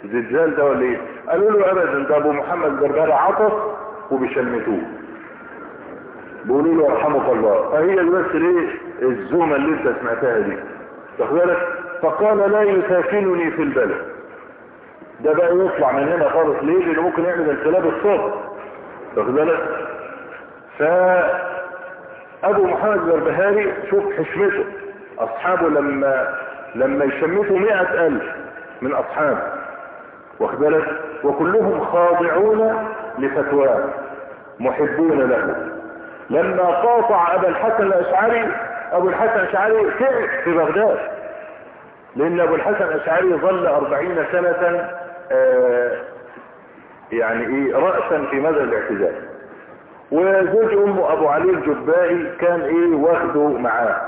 الزلزال ده ولا إيه؟ قالوا له أبدا ده أبو محمد بربري عطس وبيشمتوه بيقولوا له يرحمك الله. فهي بس إيه؟ الزومة اللي أنت سمعتها دي. تاخد بالك؟ فقال لا يساكنني في البلد. ده بقى يطلع من هنا خالص. ليه؟ لأنه ممكن يعمل انقلاب الصوت تاخد بالك؟ ف أبو محمد البربهاري شوف حشمته. أصحابه لما لما يشمتوا مئة ألف من أصحابه. واخد بالك وكلهم خاضعون لفتواه محبون له. لما قاطع أبا الحسن الأشعري أبو الحسن الأشعري تعب في بغداد لأن أبو الحسن الأشعري ظل أربعين سنة آه يعني إيه رأسا في مدى الاعتزال. وزوج امه أبو علي الجبائي كان إيه واخده معاه.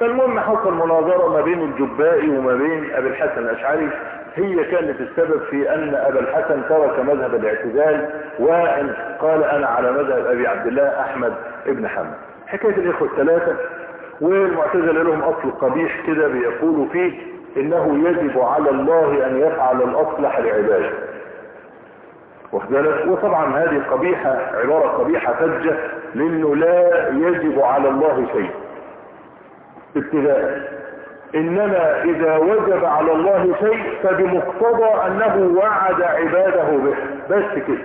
فالمهم حصل مناظرة ما بين الجبائي وما بين أبي الحسن الأشعري هي كانت السبب في أن أبا الحسن ترك مذهب الاعتزال وإن قال أنا على مذهب أبي عبد الله أحمد ابن حمد حكاية الإخوة الثلاثة والمعتزلة لهم أصل قبيح كده بيقولوا فيه إنه يجب على الله أن يفعل الاصلح لعباده وطبعا هذه قبيحة عبارة قبيحة فجة لأنه لا يجب على الله شيء. ابتداء. إنما إذا وجب على الله شيء فبمقتضى أنه وعد عباده به. بس كده.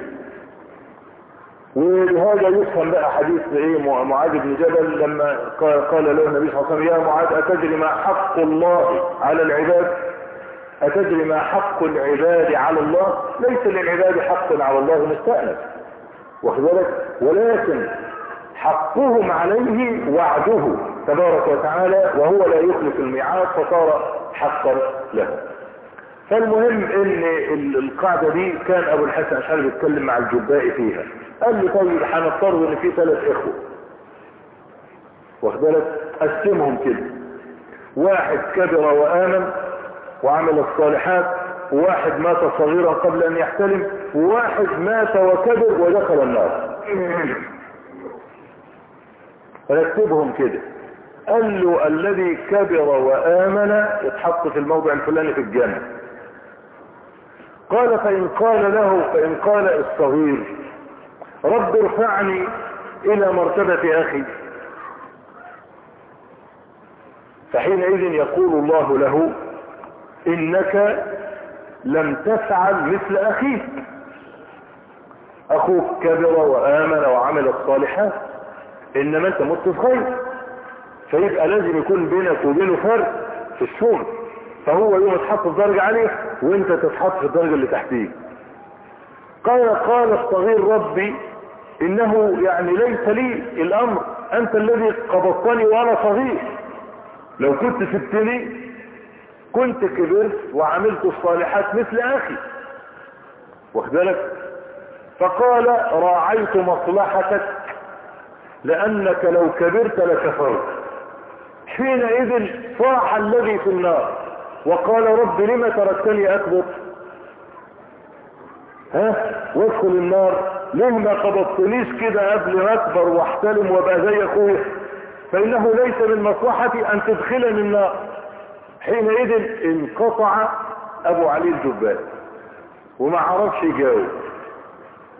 ولهذا يفهم بقى حديث إيه معاذ بن جبل لما قال له النبي صلى الله عليه وسلم يا معاذ أتدري ما حق الله على العباد؟ أتدري ما حق العباد على الله؟ ليس للعباد حق على الله مستأنف. واخد بالك؟ ولكن حقهم عليه وعده. تبارك وتعالى وهو لا يخلف الميعاد فصار حقا له. فالمهم إن القاعدة دي كان أبو الحسن اشعري بيتكلم مع الجبائي فيها. قال لي طيب هنفترض إن في ثلاث إخوة. واخد بالك؟ قسمهم كده. واحد كبر وآمن وعمل الصالحات وواحد مات صغيرا قبل أن يحتلم وواحد مات وكبر ودخل النار. رتبهم كده. قال له الذي كبر وآمن يتحط في الموضع الفلاني في الجنة قال فإن قال له فإن قال الصغير رب ارفعني إلى مرتبة أخي. فحينئذ يقول الله له إنك لم تفعل مثل أخيك. أخوك كبر وآمن وعمل الصالحات إنما أنت مت في خير فيبقى لازم يكون بينك وبينه فرق في الشغل فهو يوم تحط في درجة عليه وانت تتحط في الدرجة اللي تحتيه. قال قال الصغير ربي إنه يعني ليس لي الأمر أنت الذي قبضتني وأنا صغير. لو كنت سبتني كنت كبرت وعملت الصالحات مثل أخي. واخد بالك؟ فقال راعيت مصلحتك لأنك لو كبرت لكفرت. حينئذ صاح الذي في النار. وقال رب لم تركتني أكبر؟ ها؟ وادخل النار. ليه ما قبضتنيش كده قبل ما أكبر وأحتلم وأبقى زي أخويا؟ فإنه ليس من مصلحتي أن تدخلني النار. حينئذ انقطع أبو علي الجبال. وما عرفش يجاوب.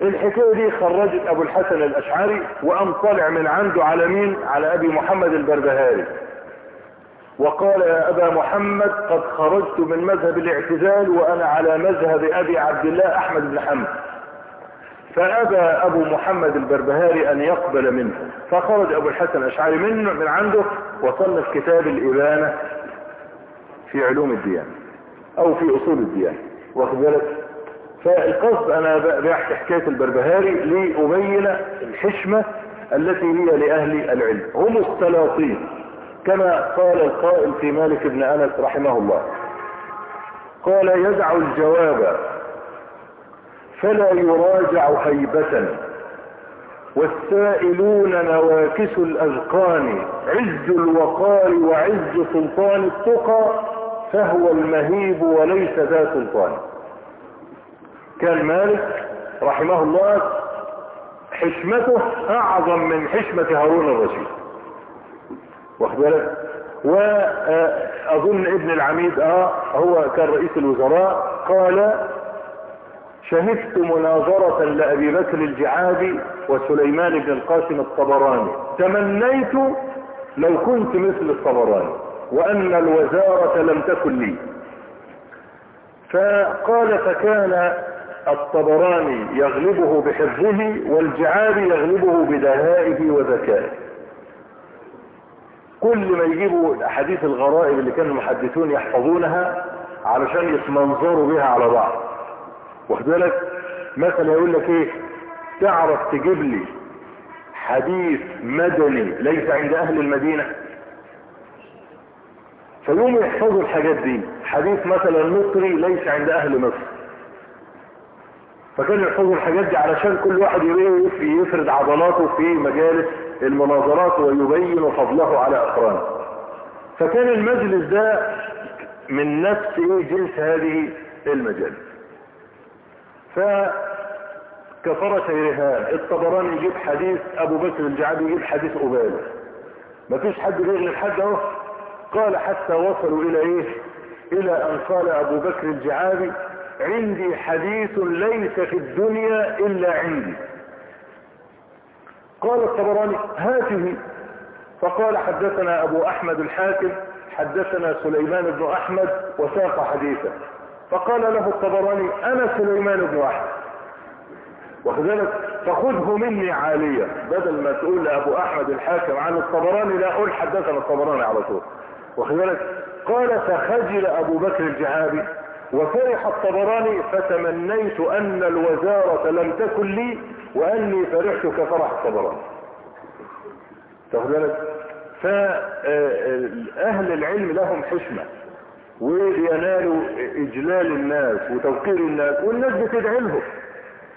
الحكاية دي خرجت أبو الحسن الأشعري وقام طالع من عنده على مين؟ على أبي محمد البربهاري. وقال يا أبا محمد قد خرجت من مذهب الاعتزال وأنا على مذهب أبي عبد الله أحمد بن حمد فأبى أبو محمد البربهاري أن يقبل منه. فخرج أبو الحسن الأشعري منه من عنده وصنف كتاب الإبانة في علوم الديانة أو في أصول الديانة. بالك؟ فالقصد أنا بحكي حكاية البربهاري لأبين الحشمة التي هي لأهل العلم. هم السلاطين كما قال القائل في مالك بن أنس رحمه الله. قال يدع الجواب. فلا يراجع هيبة. والسائلون نواكس الأذقان. عز الوقار وعز سلطان التقى. فهو المهيب وليس ذا سلطان. كان مالك رحمه الله حشمته أعظم من حشمة هارون الرشيد. واخد بالك وأظن ابن العميد آه هو كان رئيس الوزراء قال شهدت مناظرة لأبي بكر الجعادي وسليمان بن القاسم الطبراني. تمنيت لو كنت مثل الطبراني وأن الوزارة لم تكن لي. فقال فكان الطبراني يغلبه بحفظه والجعاري يغلبه بدهائه وذكائه. كل ما يجيبوا الاحاديث الغرائب اللي كانوا المحدثون يحفظونها علشان يتمنظروا بها على بعض. واخد بالك؟ مثلا يقول لك إيه؟ تعرف تجيب لي حديث مدني ليس عند أهل المدينة؟ فيوم يحفظوا الحاجات دي. حديث مثلا مصري ليس عند أهل مصر. فكانوا يحفظوا الحاجات دي علشان كل واحد يفرد عضلاته في مجالس المناظرات ويبين فضله على أقرانه. فكان المجلس ده من نفس جنس هذه المجالس. فكفرة رهان الطبراني يجيب حديث أبو بكر الجعبي يجيب حديث ابالة مفيش حد بيغلب حد أهو. قال حتى وصلوا إلى إيه؟ إلى أن قال أبو بكر الجعابي عندي حديث ليس في الدنيا إلا عندي. قال الطبراني هاته؟ فقال حدثنا أبو أحمد الحاكم حدثنا سليمان بن أحمد وساق حديثا فقال له الطبراني أنا سليمان بن أحمد. وكذلك فخذه مني عالية. بدل ما تقول لأبو أحمد الحاكم عن الطبراني لا أقول حدثنا الطبراني على طول. وكذلك قال فخجل أبو بكر الجهابي. وفرح الطبراني فتمنيت أن الوزارة لم تكن لي وأني فرحت كفرح الطبراني. بالك؟ فاهل العلم لهم حشمة وينالوا إجلال الناس وتوقير الناس والناس بتدعي لهم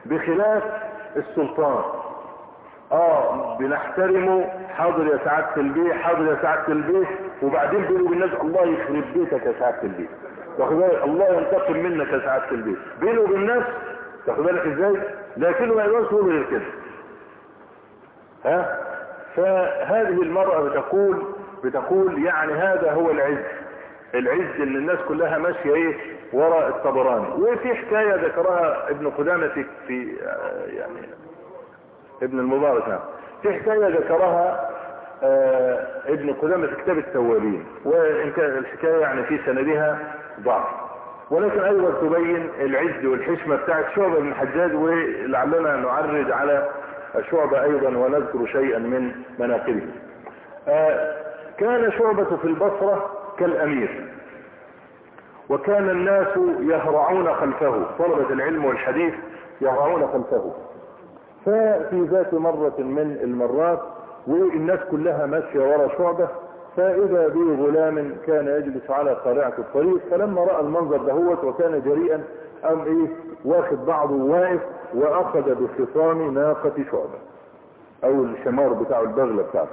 بخلاف السلطان. آه بنحترمه حاضر يا سعادة البيه حاضر يا سعادة البيه وبعدين بيقولوا بالناس الله يخرب بيتك يا سعادة البيه. واخد بالك؟ الله ينتقم منك يا سعادة البيه بينه وبين الناس واخد بالك إزاي؟ لكنه ما يقدرش يقول غير كده. ها؟ فهذه المرأة بتقول بتقول يعني هذا هو العز. العز ان الناس كلها ماشية إيه؟ وراء الطبراني. وفي حكاية ذكرها ابن قدامة في يعني ابن المبارك. نعم. في حكاية ذكرها آه ابن قدامة في كتاب التوابين وان كان الحكاية يعني في سندها ضعف. ولكن أيضا تبين العز والحشمة بتاعت شعبة بن الحجاج ولعلنا نعرج على شعبة أيضا ونذكر شيئا من مناقبه آه كان شعبة في البصرة كالأمير وكان الناس يهرعون خلفه طلبة العلم والحديث يهرعون خلفه. ففي ذات مرة من المرات والناس كلها ماشية ورا شعبة فإذا به غلام كان يجلس على قارعة الطريق فلما رأى المنظر دهوت وكان جريئا أم إيه؟ واخد بعضه واقف وأخذ بخصام ناقة شعبة أو الحمار بتاع البغلة بتاعته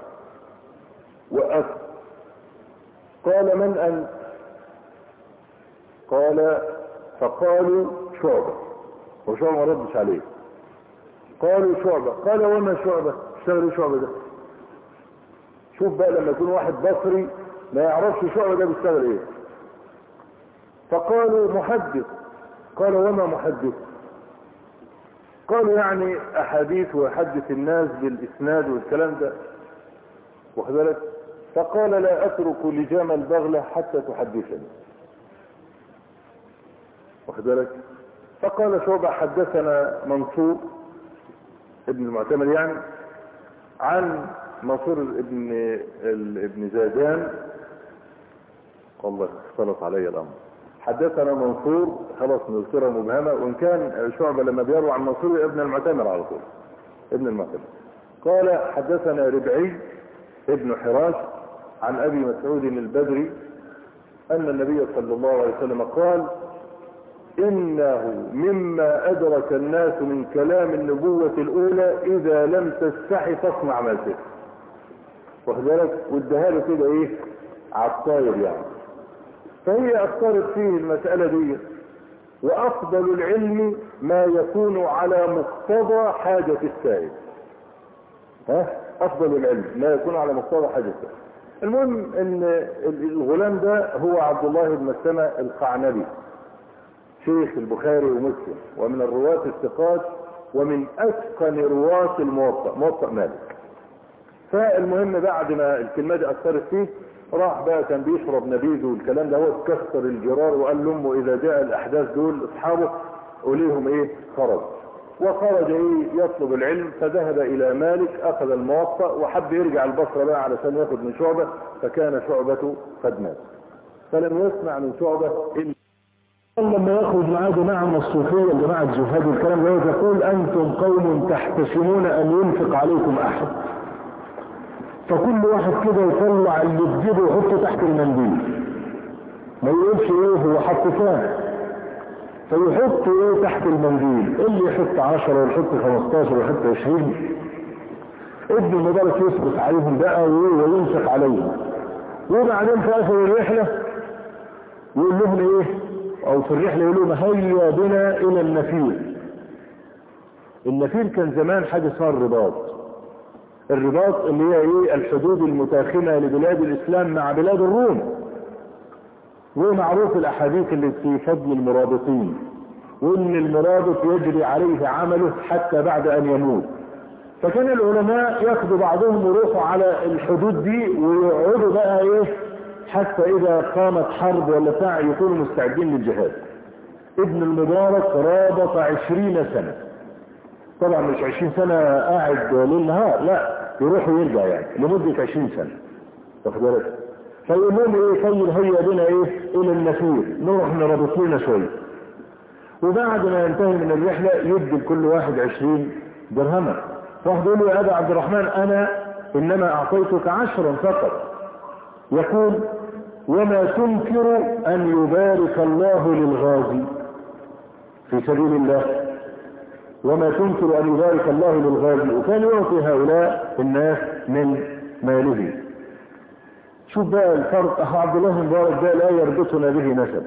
وقف. قال من أنت قال فقالوا شعبة. وشعبة ما ردش عليه. قالوا شعبة. قال وما شعبة؟ اشتغلوا شعبة ده. شوف بقى لما يكون واحد بصري ما يعرفش شعبة ده بيشتغل إيه. فقالوا محدث. قال وما محدث؟ قالوا يعني أحاديث ويحدث الناس بالإسناد والكلام ده. واخد بالك؟ فقال لا أترك لجام البغلة حتى تحدثني. واخد بالك؟ فقال شعبة حدثنا منصور ابن المعتمر يعني عن منصور ابن ابن زادان والله اختلط علي الأمر. حدثنا منصور خلاص نذكرها مبهمة وإن كان شعبة لما بيروى عن منصور ابن المعتمر على طول. ابن المعتمر. قال حدثنا ربعي ابن حراش عن أبي مسعود البدري أن النبي صلى الله عليه وسلم قال إنه مما أدرك الناس من كلام النبوة الأولى إذا لم تستحي فاصنع ما شئت. واخد بالك؟ واداها له كده إيه؟ على الطاير يعني. فهي أثرت فيه المسألة دي. وأفضل العلم ما يكون على مقتضى حاجة السائل. ها؟ أفضل العلم ما يكون على مقتضى حاجة السائل. المهم إن الغلام ده هو عبد الله بن مسلمة القعنبي شيخ البخاري ومسلم. ومن الرواة الثقات ومن أتقن رواة الموطأ موطأ مالك. فالمهم بعد ما الكلمة دي أثرت فيه راح بقى كان بيشرب نبيذ والكلام ده هو كسر الجرار وقال لأمه إذا جاء الأحداث دول اصحابه قوليهم إيه؟ خرج. وخرج إيه؟ يطلب العلم فذهب إلى مالك أخذ الموطأ وحب يرجع البصرة بقى علشان ياخد من شعبة فكان شعبة قد مات. فلم يسمع من شعبة إلا لما يخرج معاه جماعة من الصوفية جماعة الزهاد والكلام ده يقول أنتم قوم تحتسمون أن ينفق عليكم أحد. فكل واحد كده يطلع اللي في جيبه ويحطه تحت المنديل. ما يقولش إيه هو حط فان فيحط إيه تحت المنديل؟ اللي يحط 10 ويحط 15 ويحط 20 ابن المدرس يصرف عليهم بقى وينفق عليهم. وبعدين في آخر الرحلة يقول لهم إيه؟ أو في الرحلة يقول لهم هيا بنا إلى النفير. النفير كان زمان حاجة اسمها الرباط الرباط اللي هي إيه؟ الحدود المتاخمة لبلاد الإسلام مع بلاد الروم. ومعروف الأحاديث اللي في فضل المرابطين وإن المرابط يجري عليه عمله حتى بعد أن يموت. فكان العلماء ياخدوا بعضهم يروحوا على الحدود دي ويقعدوا بقى إيه؟ حتى إذا قامت حرب ولا بتاع يكونوا مستعدين للجهاد. ابن المبارك رابط عشرين سنة. طبعا مش عشرين سنة قاعد ليل نهار لا. يروح ويرجع يعني لمدة عشرين سنة. واخد بالك؟ فيقول إيه؟ طيب هيا بنا إيه؟ إلى النفير نروح نربط لنا شوية وبعد ما ينتهي من الرحلة يدي لكل واحد عشرين درهما واحد يقول له يا أبا عبد الرحمن أنا إنما أعطيتك عشرا فقط. يقول وما تنكر أن يبارك الله للغازي في سبيل الله؟ وما تنكر أن يبارك الله للغازي وكان يعطي هؤلاء الناس من ماله. شوف بقى الفرق. عبد الله بن مبارك ده لا يربطنا به نسب.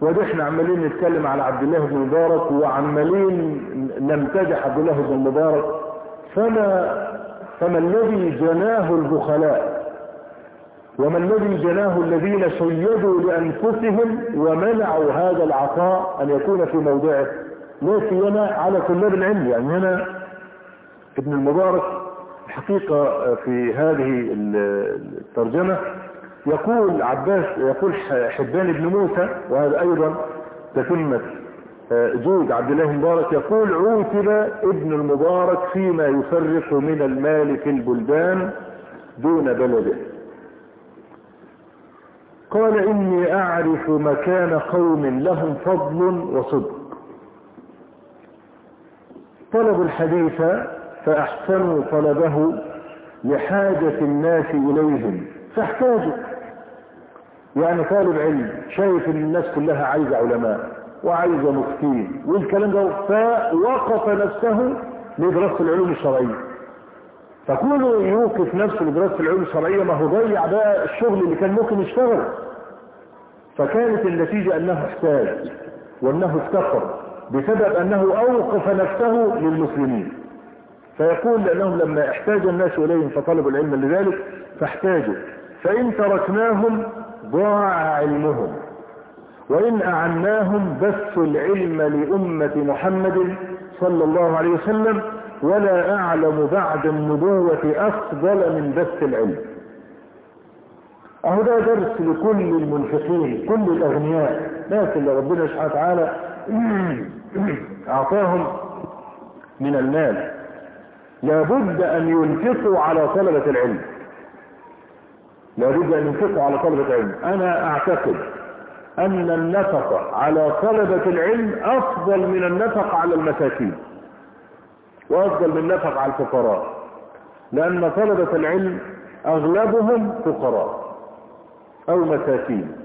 وده إحنا عمالين نتكلم على عبد الله بن مبارك وعمالين نمتدح عبد الله بن مبارك. فما فما الذي جناه البخلاء؟ وما الذي جناه الذين شيدوا لأنفسهم ومنعوا هذا العطاء أن يكون في موضعه؟ لا سيما على طلاب العلم. يعني هنا ابن المبارك الحقيقة في هذه الترجمة يقول عباس يقول حبان بن موسى وهذا أيضا تتمة جود عبد الله المبارك يقول عوتب ابن المبارك فيما يفرق من المال في البلدان دون بلده. قال إني أعرف مكان قوم لهم فضل وصدق. طلبوا الحديث فأحسنوا طلبه لحاجة الناس إليهم. فاحتاجوا. يعني طالب علم شايف إن الناس كلها عايزة علماء وعايزة مفتين والكلام ده فوقف نفسه لدراسة العلوم الشرعية. فكونه يوقف نفسه لدراسة العلوم الشرعية ما هو ضيع بقى الشغل اللي كان ممكن يشتغل. فكانت النتيجة أنه احتاج وأنه افتقر. بسبب أنه أوقف نفسه للمسلمين. فيقول لأنهم لما احتاج الناس إليهم فطلبوا العلم لذلك فاحتاجوا. فإن تركناهم ضاع علمهم. وإن أعناهم بثوا العلم لأمة محمد صلى الله عليه وسلم ولا أعلم بعد النبوة أفضل من بث العلم. أهو ده درس لكل المنفقين كل الأغنياء. ناس اللي ربنا سبحانه وتعالى. أعطاهم من المال. لابد أن ينفقوا على طلبة العلم. لابد أن ينفقوا على طلبة العلم. أنا أعتقد أن النفق على طلبة العلم أفضل من النفق على المساكين وأفضل من النفق على الفقراء لأن طلبة العلم أغلبهم فقراء أو مساكين.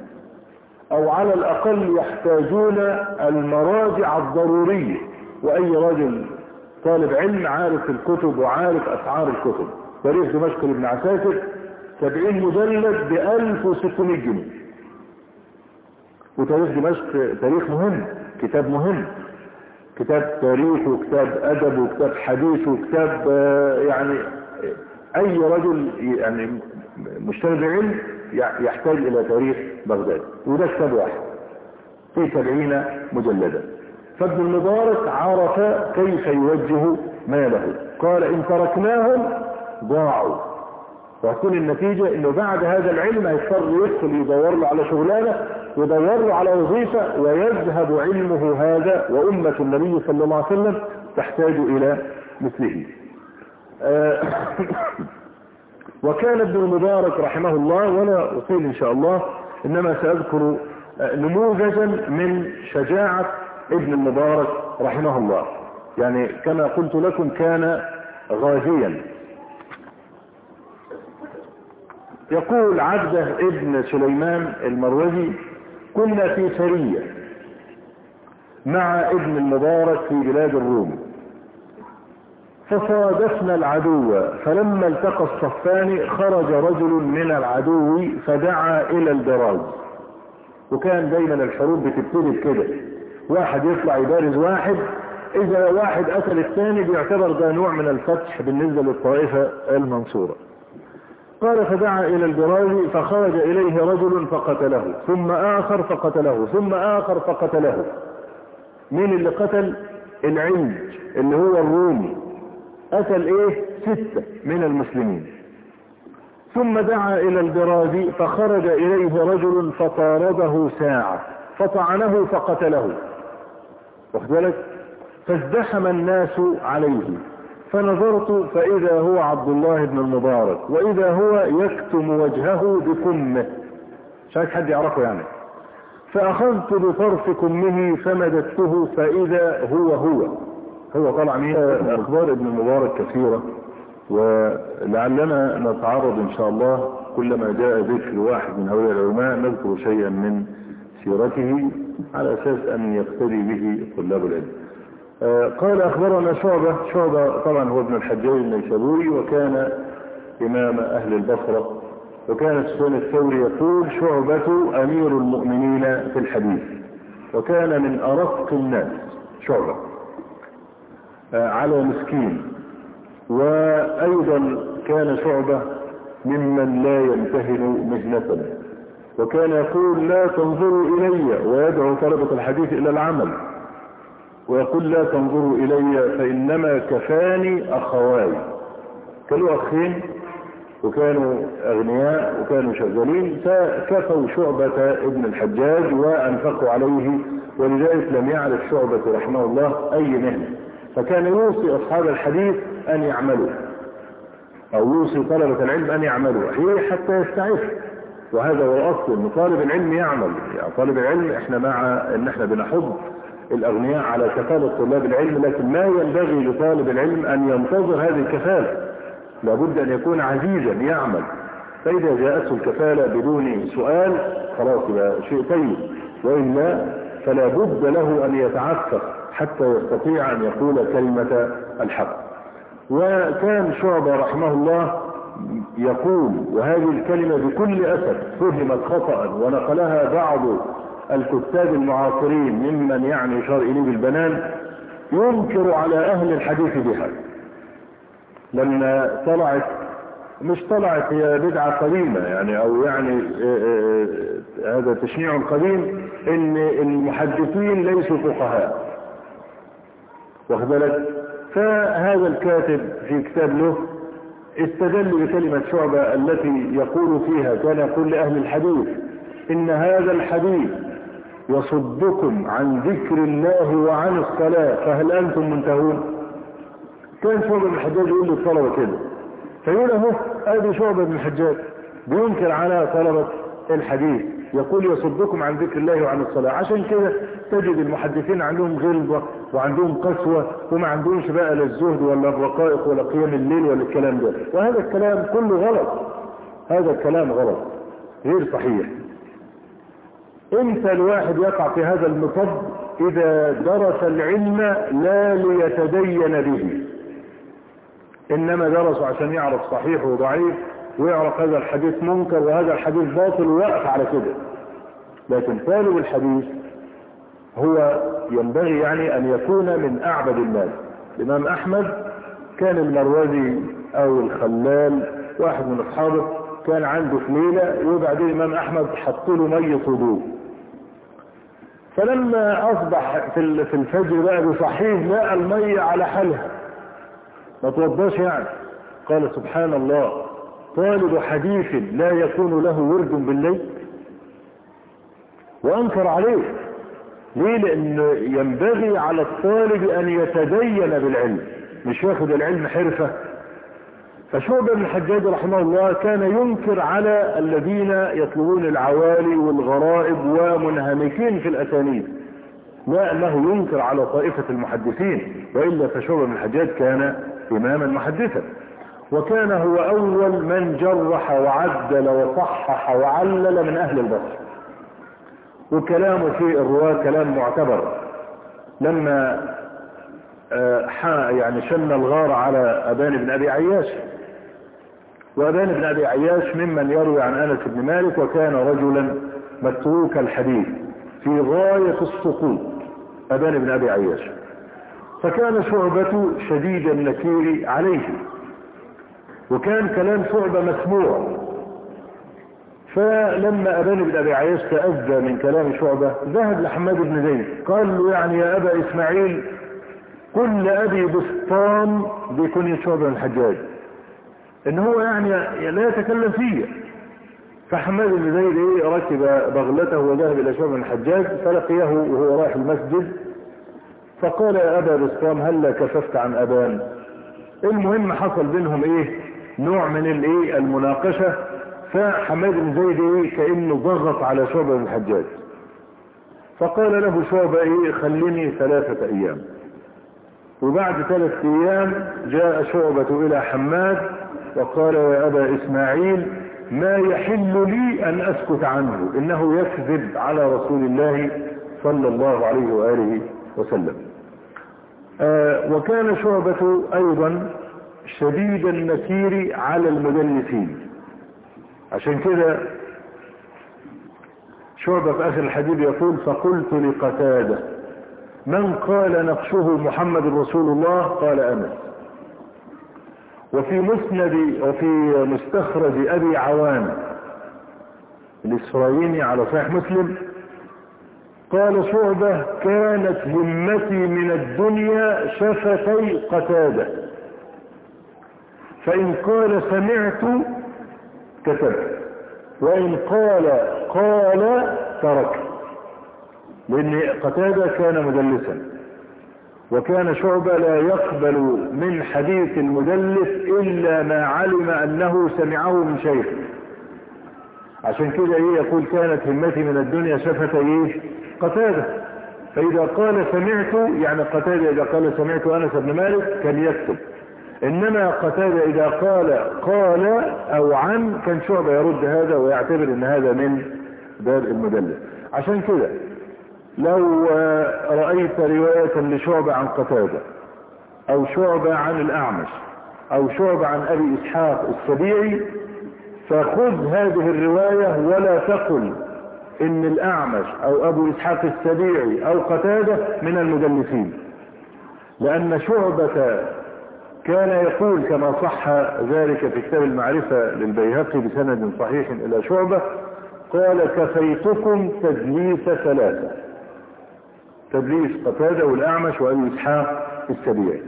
أو على الأقل يحتاجون المراجع الضرورية وأي رجل طالب علم عارف الكتب وعارف أسعار الكتب. تاريخ دمشق لابن عساكر 70 مجلد ب 1600 جنيه. وتاريخ دمشق تاريخ مهم كتاب مهم. كتاب تاريخ وكتاب أدب وكتاب حديث وكتاب يعني أي رجل يعني مشتغل بعلم يحتاج إلى تاريخ بغداد وده كتاب واحد. في سبعين مجلدا. فابن المبارك عرف كيف يوجه ماله. قال إن تركناهم ضاعوا. وهتكون النتيجة إنه بعد هذا العلم هيضطر يدخل يدور له على شغلانة يدور له على وظيفة ويذهب علمه هذا وأمة النبي صلى الله عليه وسلم تحتاج إلى مثله. وكان ابن المبارك رحمه الله ولا أطيل إن شاء الله إنما سأذكر نموذجا من شجاعة ابن المبارك رحمه الله. يعني كما قلت لكم كان غازيا. يقول عبده ابن سليمان المروزي كنا في سرية مع ابن المبارك في بلاد الروم. فصادفنا العدو. فلما التقى الصفان خرج رجل من العدو فدعا إلى البراز. وكان دايما الحروب بتبتدي بكده. واحد يطلع يبارز واحد. إذا واحد قتل الثاني بيعتبر ده نوع من الفتح بالنسبة للطائفة المنصورة. قال فدعا إلى البراز فخرج إليه رجل فقتله. ثم آخر فقتله. ثم آخر فقتله. مين اللي قتل؟ العنج اللي هو الرومي. قتل إيه ستة من المسلمين. ثم دعا إلى البراز فخرج إليه رجل فطارده ساعة فطعنه فقتله. واخد بالك؟ فازدحم الناس عليه. فنظرت فإذا هو عبد الله بن المبارك وإذا هو يكتم وجهه بكمه. مش عايز حد يعرفه يعني. فأخذت بطرف كمه فمددته فإذا هو هو. هو طلع مين أخبار ابن المبارك كثيرة ولعلنا نتعرض إن شاء الله كلما جاء ذكر واحد من هؤلاء العلماء نذكر شيئا من سيرته على أساس أن يقتدي به طلاب العلم. قال أخبرنا شعبة شعبة طبعا هو ابن الحجاج النيسابوري وكان إمام أهل البصرة وكان سفيان الثوري يقول شعبة أمير المؤمنين في الحديث وكان من أرق الناس شعبة. على مسكين. وأيضا كان شعبة ممن لا يمتهن مهنة. وكان يقول لا تنظروا إلي ويدعو طلبة الحديث إلى العمل. ويقول لا تنظروا إلي فإنما كفاني أخواي. كانوا أخين وكانوا أغنياء وكانوا شغالين فكفوا شعبة ابن الحجاج وأنفقوا عليه ولذلك لم يعرف شعبة رحمه الله أي مهنة. فكان يوصي أصحاب الحديث أن يعملوا. أو يوصي طلبة العلم أن يعملوا. هي حتى يستعف وهذا هو الأصل إن طالب العلم يعمل. يعني طالب العلم إحنا مع إن إحنا بنحض الأغنياء على كفالة طلاب العلم لكن ما ينبغي لطالب العلم أن ينتظر هذه الكفالة. لابد أن يكون عزيزا يعمل. فإذا جاءته الكفالة بدون سؤال خلاص يبقى شيء طيب. وإلا فلا بد له أن يتعفف. حتى يستطيع أن يقول كلمة الحق. وكان شعبة رحمه الله يقول وهذه الكلمة بكل أسف فهمت خطأ ونقلها بعض الكتاب المعاصرين ممن يعني إليه بالبنان ينكر على أهل الحديث بها. لما طلعت مش طلعت هي بدعة قديمة يعني أو يعني هذا تشنيع قديم إن المحدثين ليسوا فقهاء. واخد بالك؟ فهذا الكاتب في كتاب له استدل بكلمة شعبة التي يقول فيها كان يقول لأهل الحديث إن هذا الحديث يصدكم عن ذكر الله وعن الصلاة فهل أنتم منتهون؟ كان شعبة بن الحجاج يقول للطلبة كده. فيقول اهو ادي شعبة بن الحجاج بينكر على طلبة الحديث. يقول يصدكم عن ذكر الله وعن الصلاة. عشان كده تجد المحدثين عندهم غلظة وعندهم قسوة وما عندهمش بقى لا الزهد ولا الرقائق ولا قيام الليل ولا الكلام ده. وهذا الكلام كله غلط. هذا الكلام غلط. غير صحيح. إمتى الواحد يقع في هذا المطب إذا درس العلم لا ليتدين به. إنما درسه عشان يعرف صحيح وضعيف ويعرف هذا الحديث منكر وهذا الحديث باطل ويقف على كده. لكن طالب الحديث هو ينبغي يعني أن يكون من أعبد الناس. الإمام أحمد كان المروزي أو الخلال واحد من أصحابه كان عنده في ليلة وبعدين الإمام أحمد حط له مية وضوء فلما أصبح في في الفجر بقى بصحيح لقى المية على حالها. ما توضاش يعني. قال سبحان الله. طالب حديث لا يكون له ورد بالليل وأنكر عليه. ليه؟ لأن ينبغي على الطالب أن يتدين بالعلم. مش ياخد العلم حرفة. فشعبة بن الحجاج رحمه الله كان ينكر على الذين يطلبون العوالي والغرائب ومنهمكين في الأسانيد. لا أنه ينكر على طائفة المحدثين وإلا فشعبة بن الحجاج كان إماما محدثا. وكان هو أول من جرح وعدل وصحح وعلل من أهل البصر وكلامه في الرواة كلام معتبر. لما يعني شن الغار على أبان بن أبي عياش. وأبان بن أبي عياش ممن يروي عن أنس بن مالك وكان رجلا متروك الحديث في غاية السقوط. أبان بن أبي عياش. فكان شعبة شديد النكير عليه. وكان كلام شعبة مسموع. فلما أبان بن أبي عياش تأذى من كلام شعبة ذهب لحماد بن زيد. قال له يعني يا أبا إسماعيل قل لأبي بسطام بكنية شعبة بن الحجاج. إن هو يعني لا يتكلم فيه. فحماد بن زيد إيه ركب بغلته وذهب إلى شعبة بن الحجاج فلقيه وهو رايح المسجد. فقال يا أبا بسطام هلا كشفت عن أبان؟ المهم حصل بينهم إيه؟ نوع من الإيه المناقشة فحماد بن زيد إيه كأنه ضغط على شعبة بن الحجاج. فقال له شعبة إيه خليني ثلاثة أيام. وبعد ثلاثة أيام جاء شعبة إلى حماد وقال يا أبا إسماعيل ما يحل لي أن أسكت عنه إنه يكذب على رسول الله صلى الله عليه وآله وسلم. آه وكان شعبة أيضا شديد النكير على المدلسين عشان كده شعبة في آخر الحديث يقول فقلت لقتادة من قال نقشه محمد رسول الله؟ قال أنس وفي مسند وفي مستخرج أبي عوان الإسرائيلي على صحيح مسلم قال شعبة كانت همتي من الدنيا شفتي قتادة. فإن قال سمعت كتبت. وإن قال قال تركت. لأن قتادة كان مدلسا. وكان شعبة لا يقبل من حديث المدلس إلا ما علم أنه سمعه من شيخ. عشان كده إيه يقول كانت همتي من الدنيا شفت إيه؟ قتادة. فإذا قال سمعت يعني قتادة إذا قال سمعت أنس بن مالك كان يكتب. إنما قتادة إذا قال قال أو عن كان شعبة يرد هذا ويعتبر أن هذا من باب المدلس عشان كده لو رأيت رواية لشعبة عن قتادة أو شعبة عن الأعمش أو شعبة عن أبي إسحاق السبيعي فخذ هذه الرواية ولا تقل إن الأعمش أو أبو إسحاق السبيعي أو قتادة من المدلسين. لأن شعبة كان يقول كما صح ذلك في كتاب المعرفة للبيهقي بسند صحيح إلى شعبة قال كفيتكم تدليس ثلاثة. تدليس قتادة والأعمش وأبي إسحاق السبيعي.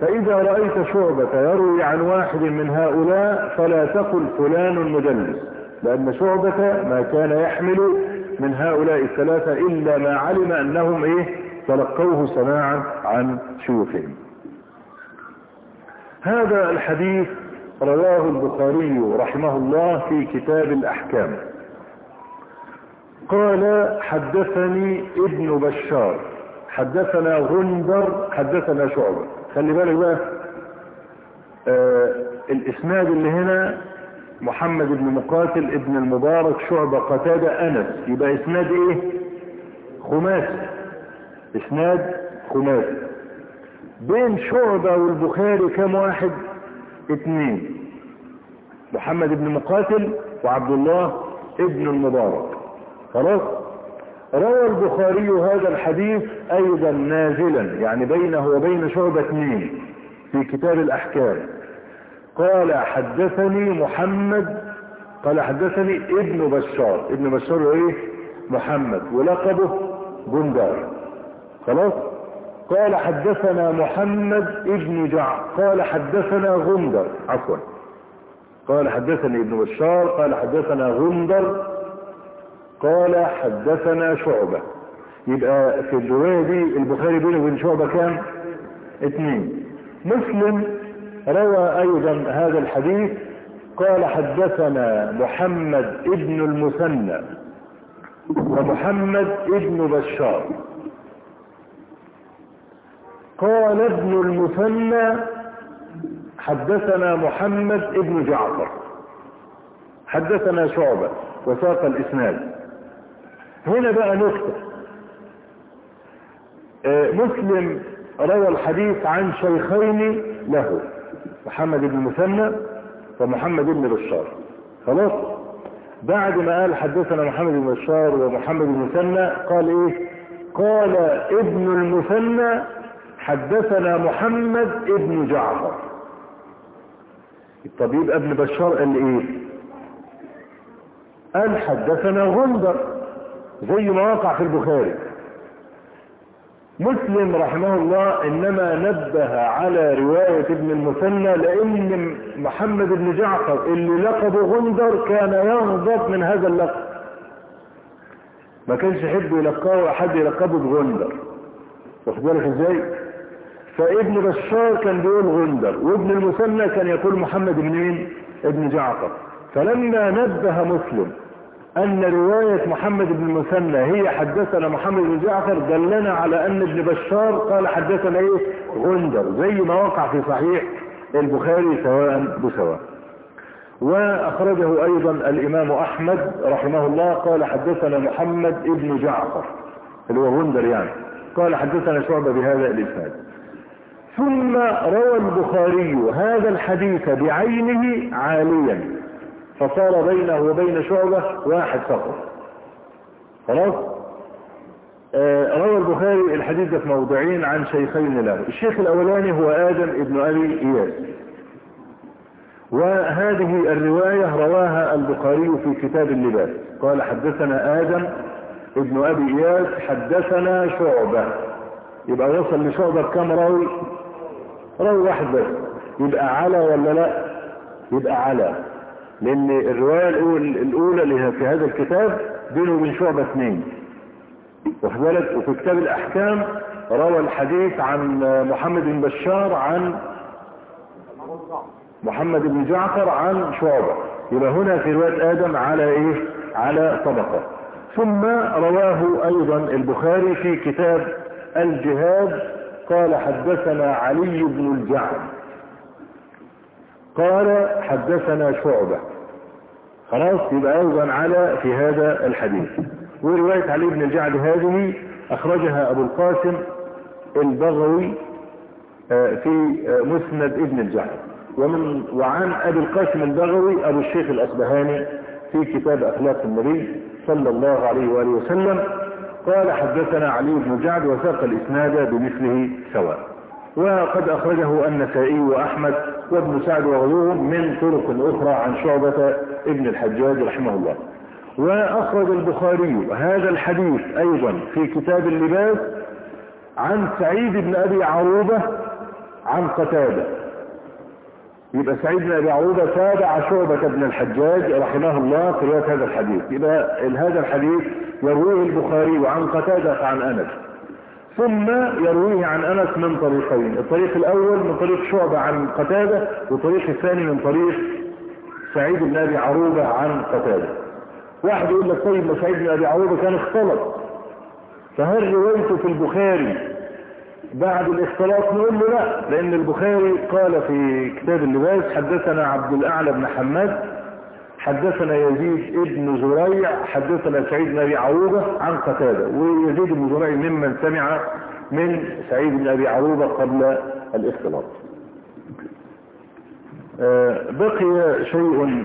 فإذا رأيت شعبة يروي عن واحد من هؤلاء فلا تقل فلان مدلس لأن شعبة ما كان يحمل من هؤلاء الثلاثة إلا ما علم أنهم إيه؟ تلقوه سماعا عن شيوخهم. هذا الحديث رواه البخاري رحمه الله في كتاب الأحكام. قال حدثني ابن بشار حدثنا غندر حدثنا شعبة. خلي بالك بقى آه الإسناد اللي هنا محمد بن مقاتل ابن المبارك شعبة قتادة أنس. يبقى إسناد إيه؟ خماسي. إسناد خماسي. بين شعبة والبخاري كم واحد؟ اتنين محمد بن مقاتل وعبد الله ابن المبارك. خلاص؟ روى البخاري هذا الحديث أيضا نازلا يعني بينه وبين شعبة اثنين في كتاب الأحكام. قال حدثني محمد قال حدثني ابن بشار. ابن بشار إيه؟ محمد. ولقبه جندار خلاص؟ قال حدثنا محمد ابن جعفر. قال حدثنا غندر. عفوا. قال حدثني ابن بشار. قال حدثنا غندر. قال حدثنا شعبة. يبقى في الرواية دي البخاري بينه وبين شعبة كام اثنين مسلم روى أيضا هذا الحديث. قال حدثنا محمد ابن المثنى ومحمد ابن بشار. قال ابن المثنى حدثنا محمد ابن جعفر. حدثنا شعبة وساق الإسناد. هنا بقى نكتة آه، مسلم روى الحديث عن شيخين له محمد بن مثنى ومحمد بن بشار. خلاص؟ بعد ما قال حدثنا محمد بن بشار ومحمد بن مثنى قال إيه؟ قال ابن المثنى حدثنا محمد ابن جعفر. الطبيب ابن بشار قال إيه؟ قال حدثنا غندر زي ما وقع في البخاري. مسلم رحمه الله إنما نبه على رواية ابن المثنى لأن محمد بن جعفر اللي لقبه غندر كان يغضب من هذا اللقب. ما كانش يحب يلقاه حد يلقبه بغندر. واخد بالك إزاي؟ فابن بشار كان بيقول غندر وابن المثنى كان يقول محمد بن مين؟ ابن جعفر. فلما نبه مسلم أن رواية محمد بن المثنى هي حدثنا محمد بن جعفر دلنا على أن ابن بشار قال حدثنا إيه؟ غندر زي ما وقع في صحيح البخاري سواء بسواء. وأخرجه أيضا الإمام أحمد رحمه الله قال حدثنا محمد ابن جعفر اللي هو غندر يعني. قال حدثنا شعبة بهذا الإسناد. ثم روى البخاري هذا الحديث بعينه عاليا فصار بينه وبين شعبة واحد فقط. خلاص؟ آه روى البخاري الحديث في موضعين عن شيخين له. الشيخ الأولاني هو آدم ابن أبي إياس. وهذه الرواية رواها البخاري في كتاب اللباس. قال حدثنا آدم ابن أبي إياس حدثنا شعبة. يبقى وصل لشعبة كم راوي راوي واحد بس. يبقى على ولا لا؟ يبقى على. لأن الرواية الأولى اللي في هذا الكتاب بينه وبين شعبة اثنين. بالك؟ وفي كتاب الأحكام روى الحديث عن محمد بن بشار عن محمد بن جعفر عن شعبة. يبقى هنا في رواية آدم على إيه؟ على طبقة. ثم رواه أيضا البخاري في كتاب الجهاد قال حدثنا علي بن الجعد. قال حدثنا شعبة. خلاص يبقى أيضا على في هذا الحديث. ورواية علي بن الجعد هذه أخرجها أبو القاسم البغوي في مسند ابن الجعد. ومن وعن أبي القاسم البغوي أبو الشيخ الأصبهاني في كتاب أخلاق النبي صلى الله عليه وآله وسلم قال حدثنا علي بن جعد وساق الإسناد بمثله سواء. وقد أخرجه النسائي وأحمد وابن سعد وغيرهم من طرق أخرى عن شعبة ابن الحجاج رحمه الله. وأخرج البخاري هذا الحديث أيضا في كتاب اللباس عن سعيد بن أبي عروبة عن قتادة. يبقى سعيد بن أبي عروبة تابع شعبة بن الحجاج رحمه الله رواية هذا الحديث. يبقى هذا الحديث يرويه البخاري عن قتادة عن أنس. ثم يرويه عن أنس من طريقين الطريق الأول من طريق شعبة عن قتادة والطريق الثاني من طريق سعيد بن أبي عروبة عن قتادة. واحد يقول لك طيب سعيد بن أبي عروبة كان اختلط. فهل روايته في البخاري بعد الاختلاط؟ نقول له لا لأن البخاري قال في كتاب اللباس حدثنا عبد الأعلى بن حماد حدثنا يزيد ابن زريع حدثنا سعيد بن أبي عروبة عن قتادة ويزيد بن زريع ممن سمع من سعيد بن أبي عروبة قبل الاختلاط. بقي شيء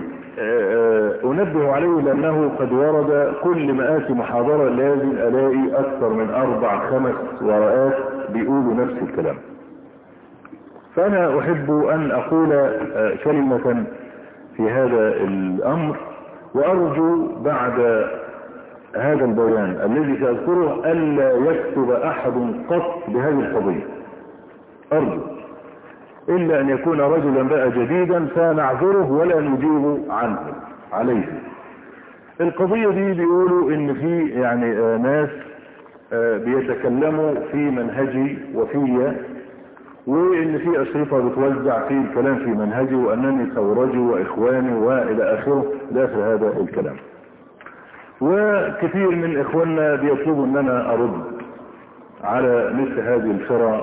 أنبه عليه لأنه قد ورد كل مآت محاضرة لازم ألاقي أكثر من أربع خمس ورقات بيقولوا نفس الكلام. فأنا أحب أن أقول كلمة في هذا الأمر وأرجو بعد هذا البيان الذي سأذكره الا يكتب أحد قط بهذه القضية. أرجو إلا أن يكون رجلا بقى جديدا فنعذره ولا نجيب عنه عليه. القضية دي بيقولوا إن في يعني ناس بيتكلموا في منهجي وفي وان في أشرطة بتوزع في الكلام في منهجي وأنني ثورجي وإخواني وإلى آخره. لاخر هذا الكلام. وكثير من إخواننا بيطلبوا ان أنا أرد على مثل هذه الفرع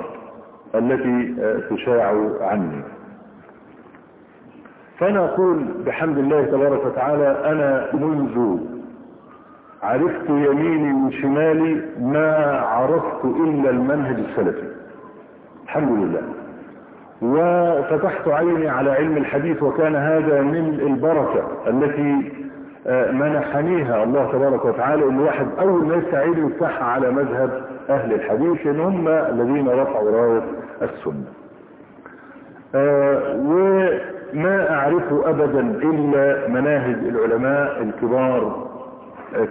التي تشاع عني. فأنا أقول بحمد الله تبارك وتعالى أنا منذ عرفت يميني وشمالي ما عرفت إلا المنهج السلفي. الحمد لله وفتحت عيني على علم الحديث وكان هذا من البركة التي منحنيها الله تبارك وتعالى إن واحد أول ما يستعيد يفتحها على مذهب أهل الحديث إن هم الذين رفعوا رايه السنة. وما اعرف ابدا إلا مناهج العلماء الكبار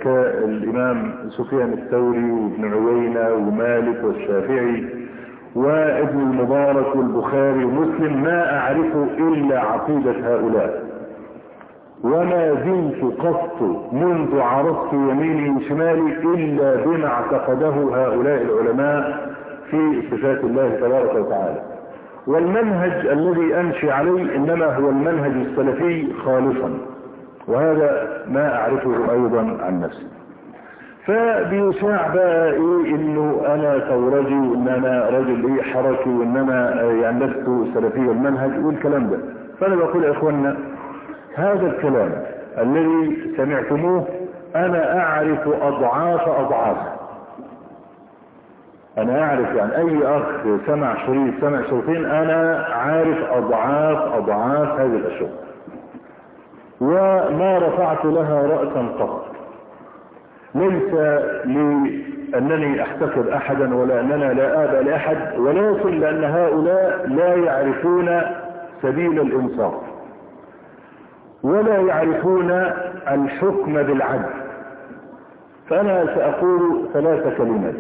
كالإمام سفيان الثوري وابن عيينه ومالك والشافعي وابن المبارك والبخاري ومسلم ما اعرف إلا عقيدة هؤلاء. وما زلت قط منذ عرفت يميني وشمالي إلا بما اعتقده هؤلاء العلماء في صفات الله تبارك وتعالى. والمنهج الذي أمشي عليه إنما هو المنهج السلفي خالصا وهذا ما أعرفه أيضا عن نفسي. فبيشاع بقى إيه إنه أنا ثورجي وان أنا رجل إيه حركي وان أنا يعني لست سلفي المنهج والكلام ده. فأنا بقول يا اخوانا هذا الكلام الذي سمعتموه أنا أعرف أضعاف اضعافه أنا أعرف يعني أي أخ سمع شريط سمع شريطين أنا عارف أضعاف أضعاف هذه الأشياء. وما رفعت لها رأسا قط. ليس لأنني احتقد أحدا ولا أننا لا ابا لأحد ولكن لأن هؤلاء لا يعرفون سبيل الإنصاف ولا يعرفون الحكم بالعدل. فأنا سأقول ثلاث كلمات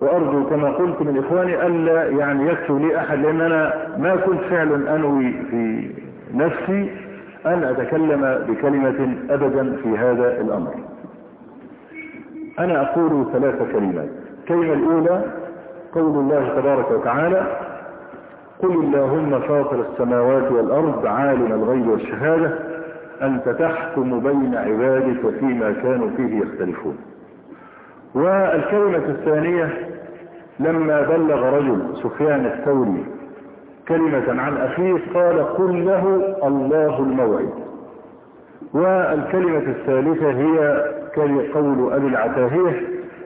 وأرجو كما قلت من إخواني ألا يعني يكتب لي أحد لأن أنا ما كنت فعلا أنوي في نفسي أن أتكلم بكلمة أبدا في هذا الأمر. أنا أقول ثلاث كلمات. الكلمة الأولى قول الله تبارك وتعالى قل اللهم فاطر السماوات والأرض عالم الغيب والشهادة أنت تحكم بين عبادك فيما كانوا فيه يختلفون. والكلمة الثانية لما بلغ رجل سفيان الثوري كلمة عن أخيه قال قل له الله الموعد. والكلمة الثالثة هي قول أبي العتاهية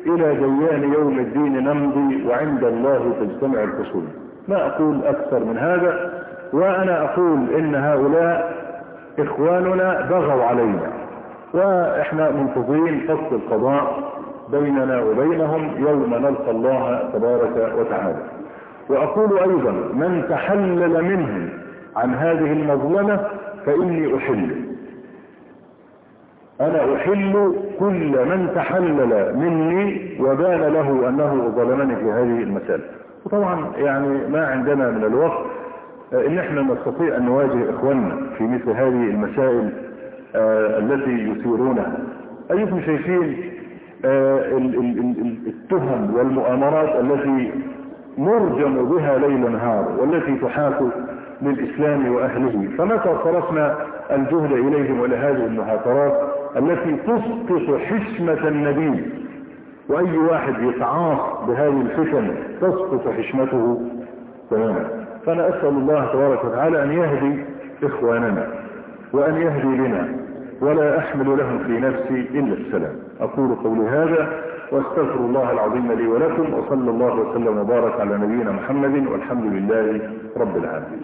إلى ديان يوم الدين نمضي وعند الله تجتمع الفصول ما أقول أكثر من هذا وأنا أقول إن هؤلاء إخواننا بغوا علينا. وإحنا منتظرين فصل القضاء بيننا وبينهم يوم نلقى الله تبارك وتعالى. وأقول أيضا من تحلل منهم عن هذه المظلمة فإني أحل. أنا أحل كل من تحلل مني وبان له أنه ظلمني في هذه المسألة. وطبعا يعني ما عندنا من الوقت إن إحنا نستطيع أن نواجه إخواننا في مثل هذه المسائل آه التي يثيرونها. أيكم شايفين آه التهم والمؤامرات التي نرجم بها ليل نهار والتي تحاك للإسلام وأهله. فمتى صرفنا الجهد إليهم وإلى هذه المهاترات التي تسقط حشمة النبي؟ وأي واحد يتعاص بهذه الفتن تسقط حشمته؟ تماما فأنا أسأل الله تبارك وتعالى أن يهدي إخواننا وأن يهدي بنا ولا أحمل لهم في نفسي إلا السلام. أقول قولي هذا واستغفر الله العظيم لي ولكم وصلى الله وسلم وبارك على نبينا محمد والحمد لله رب العالمين.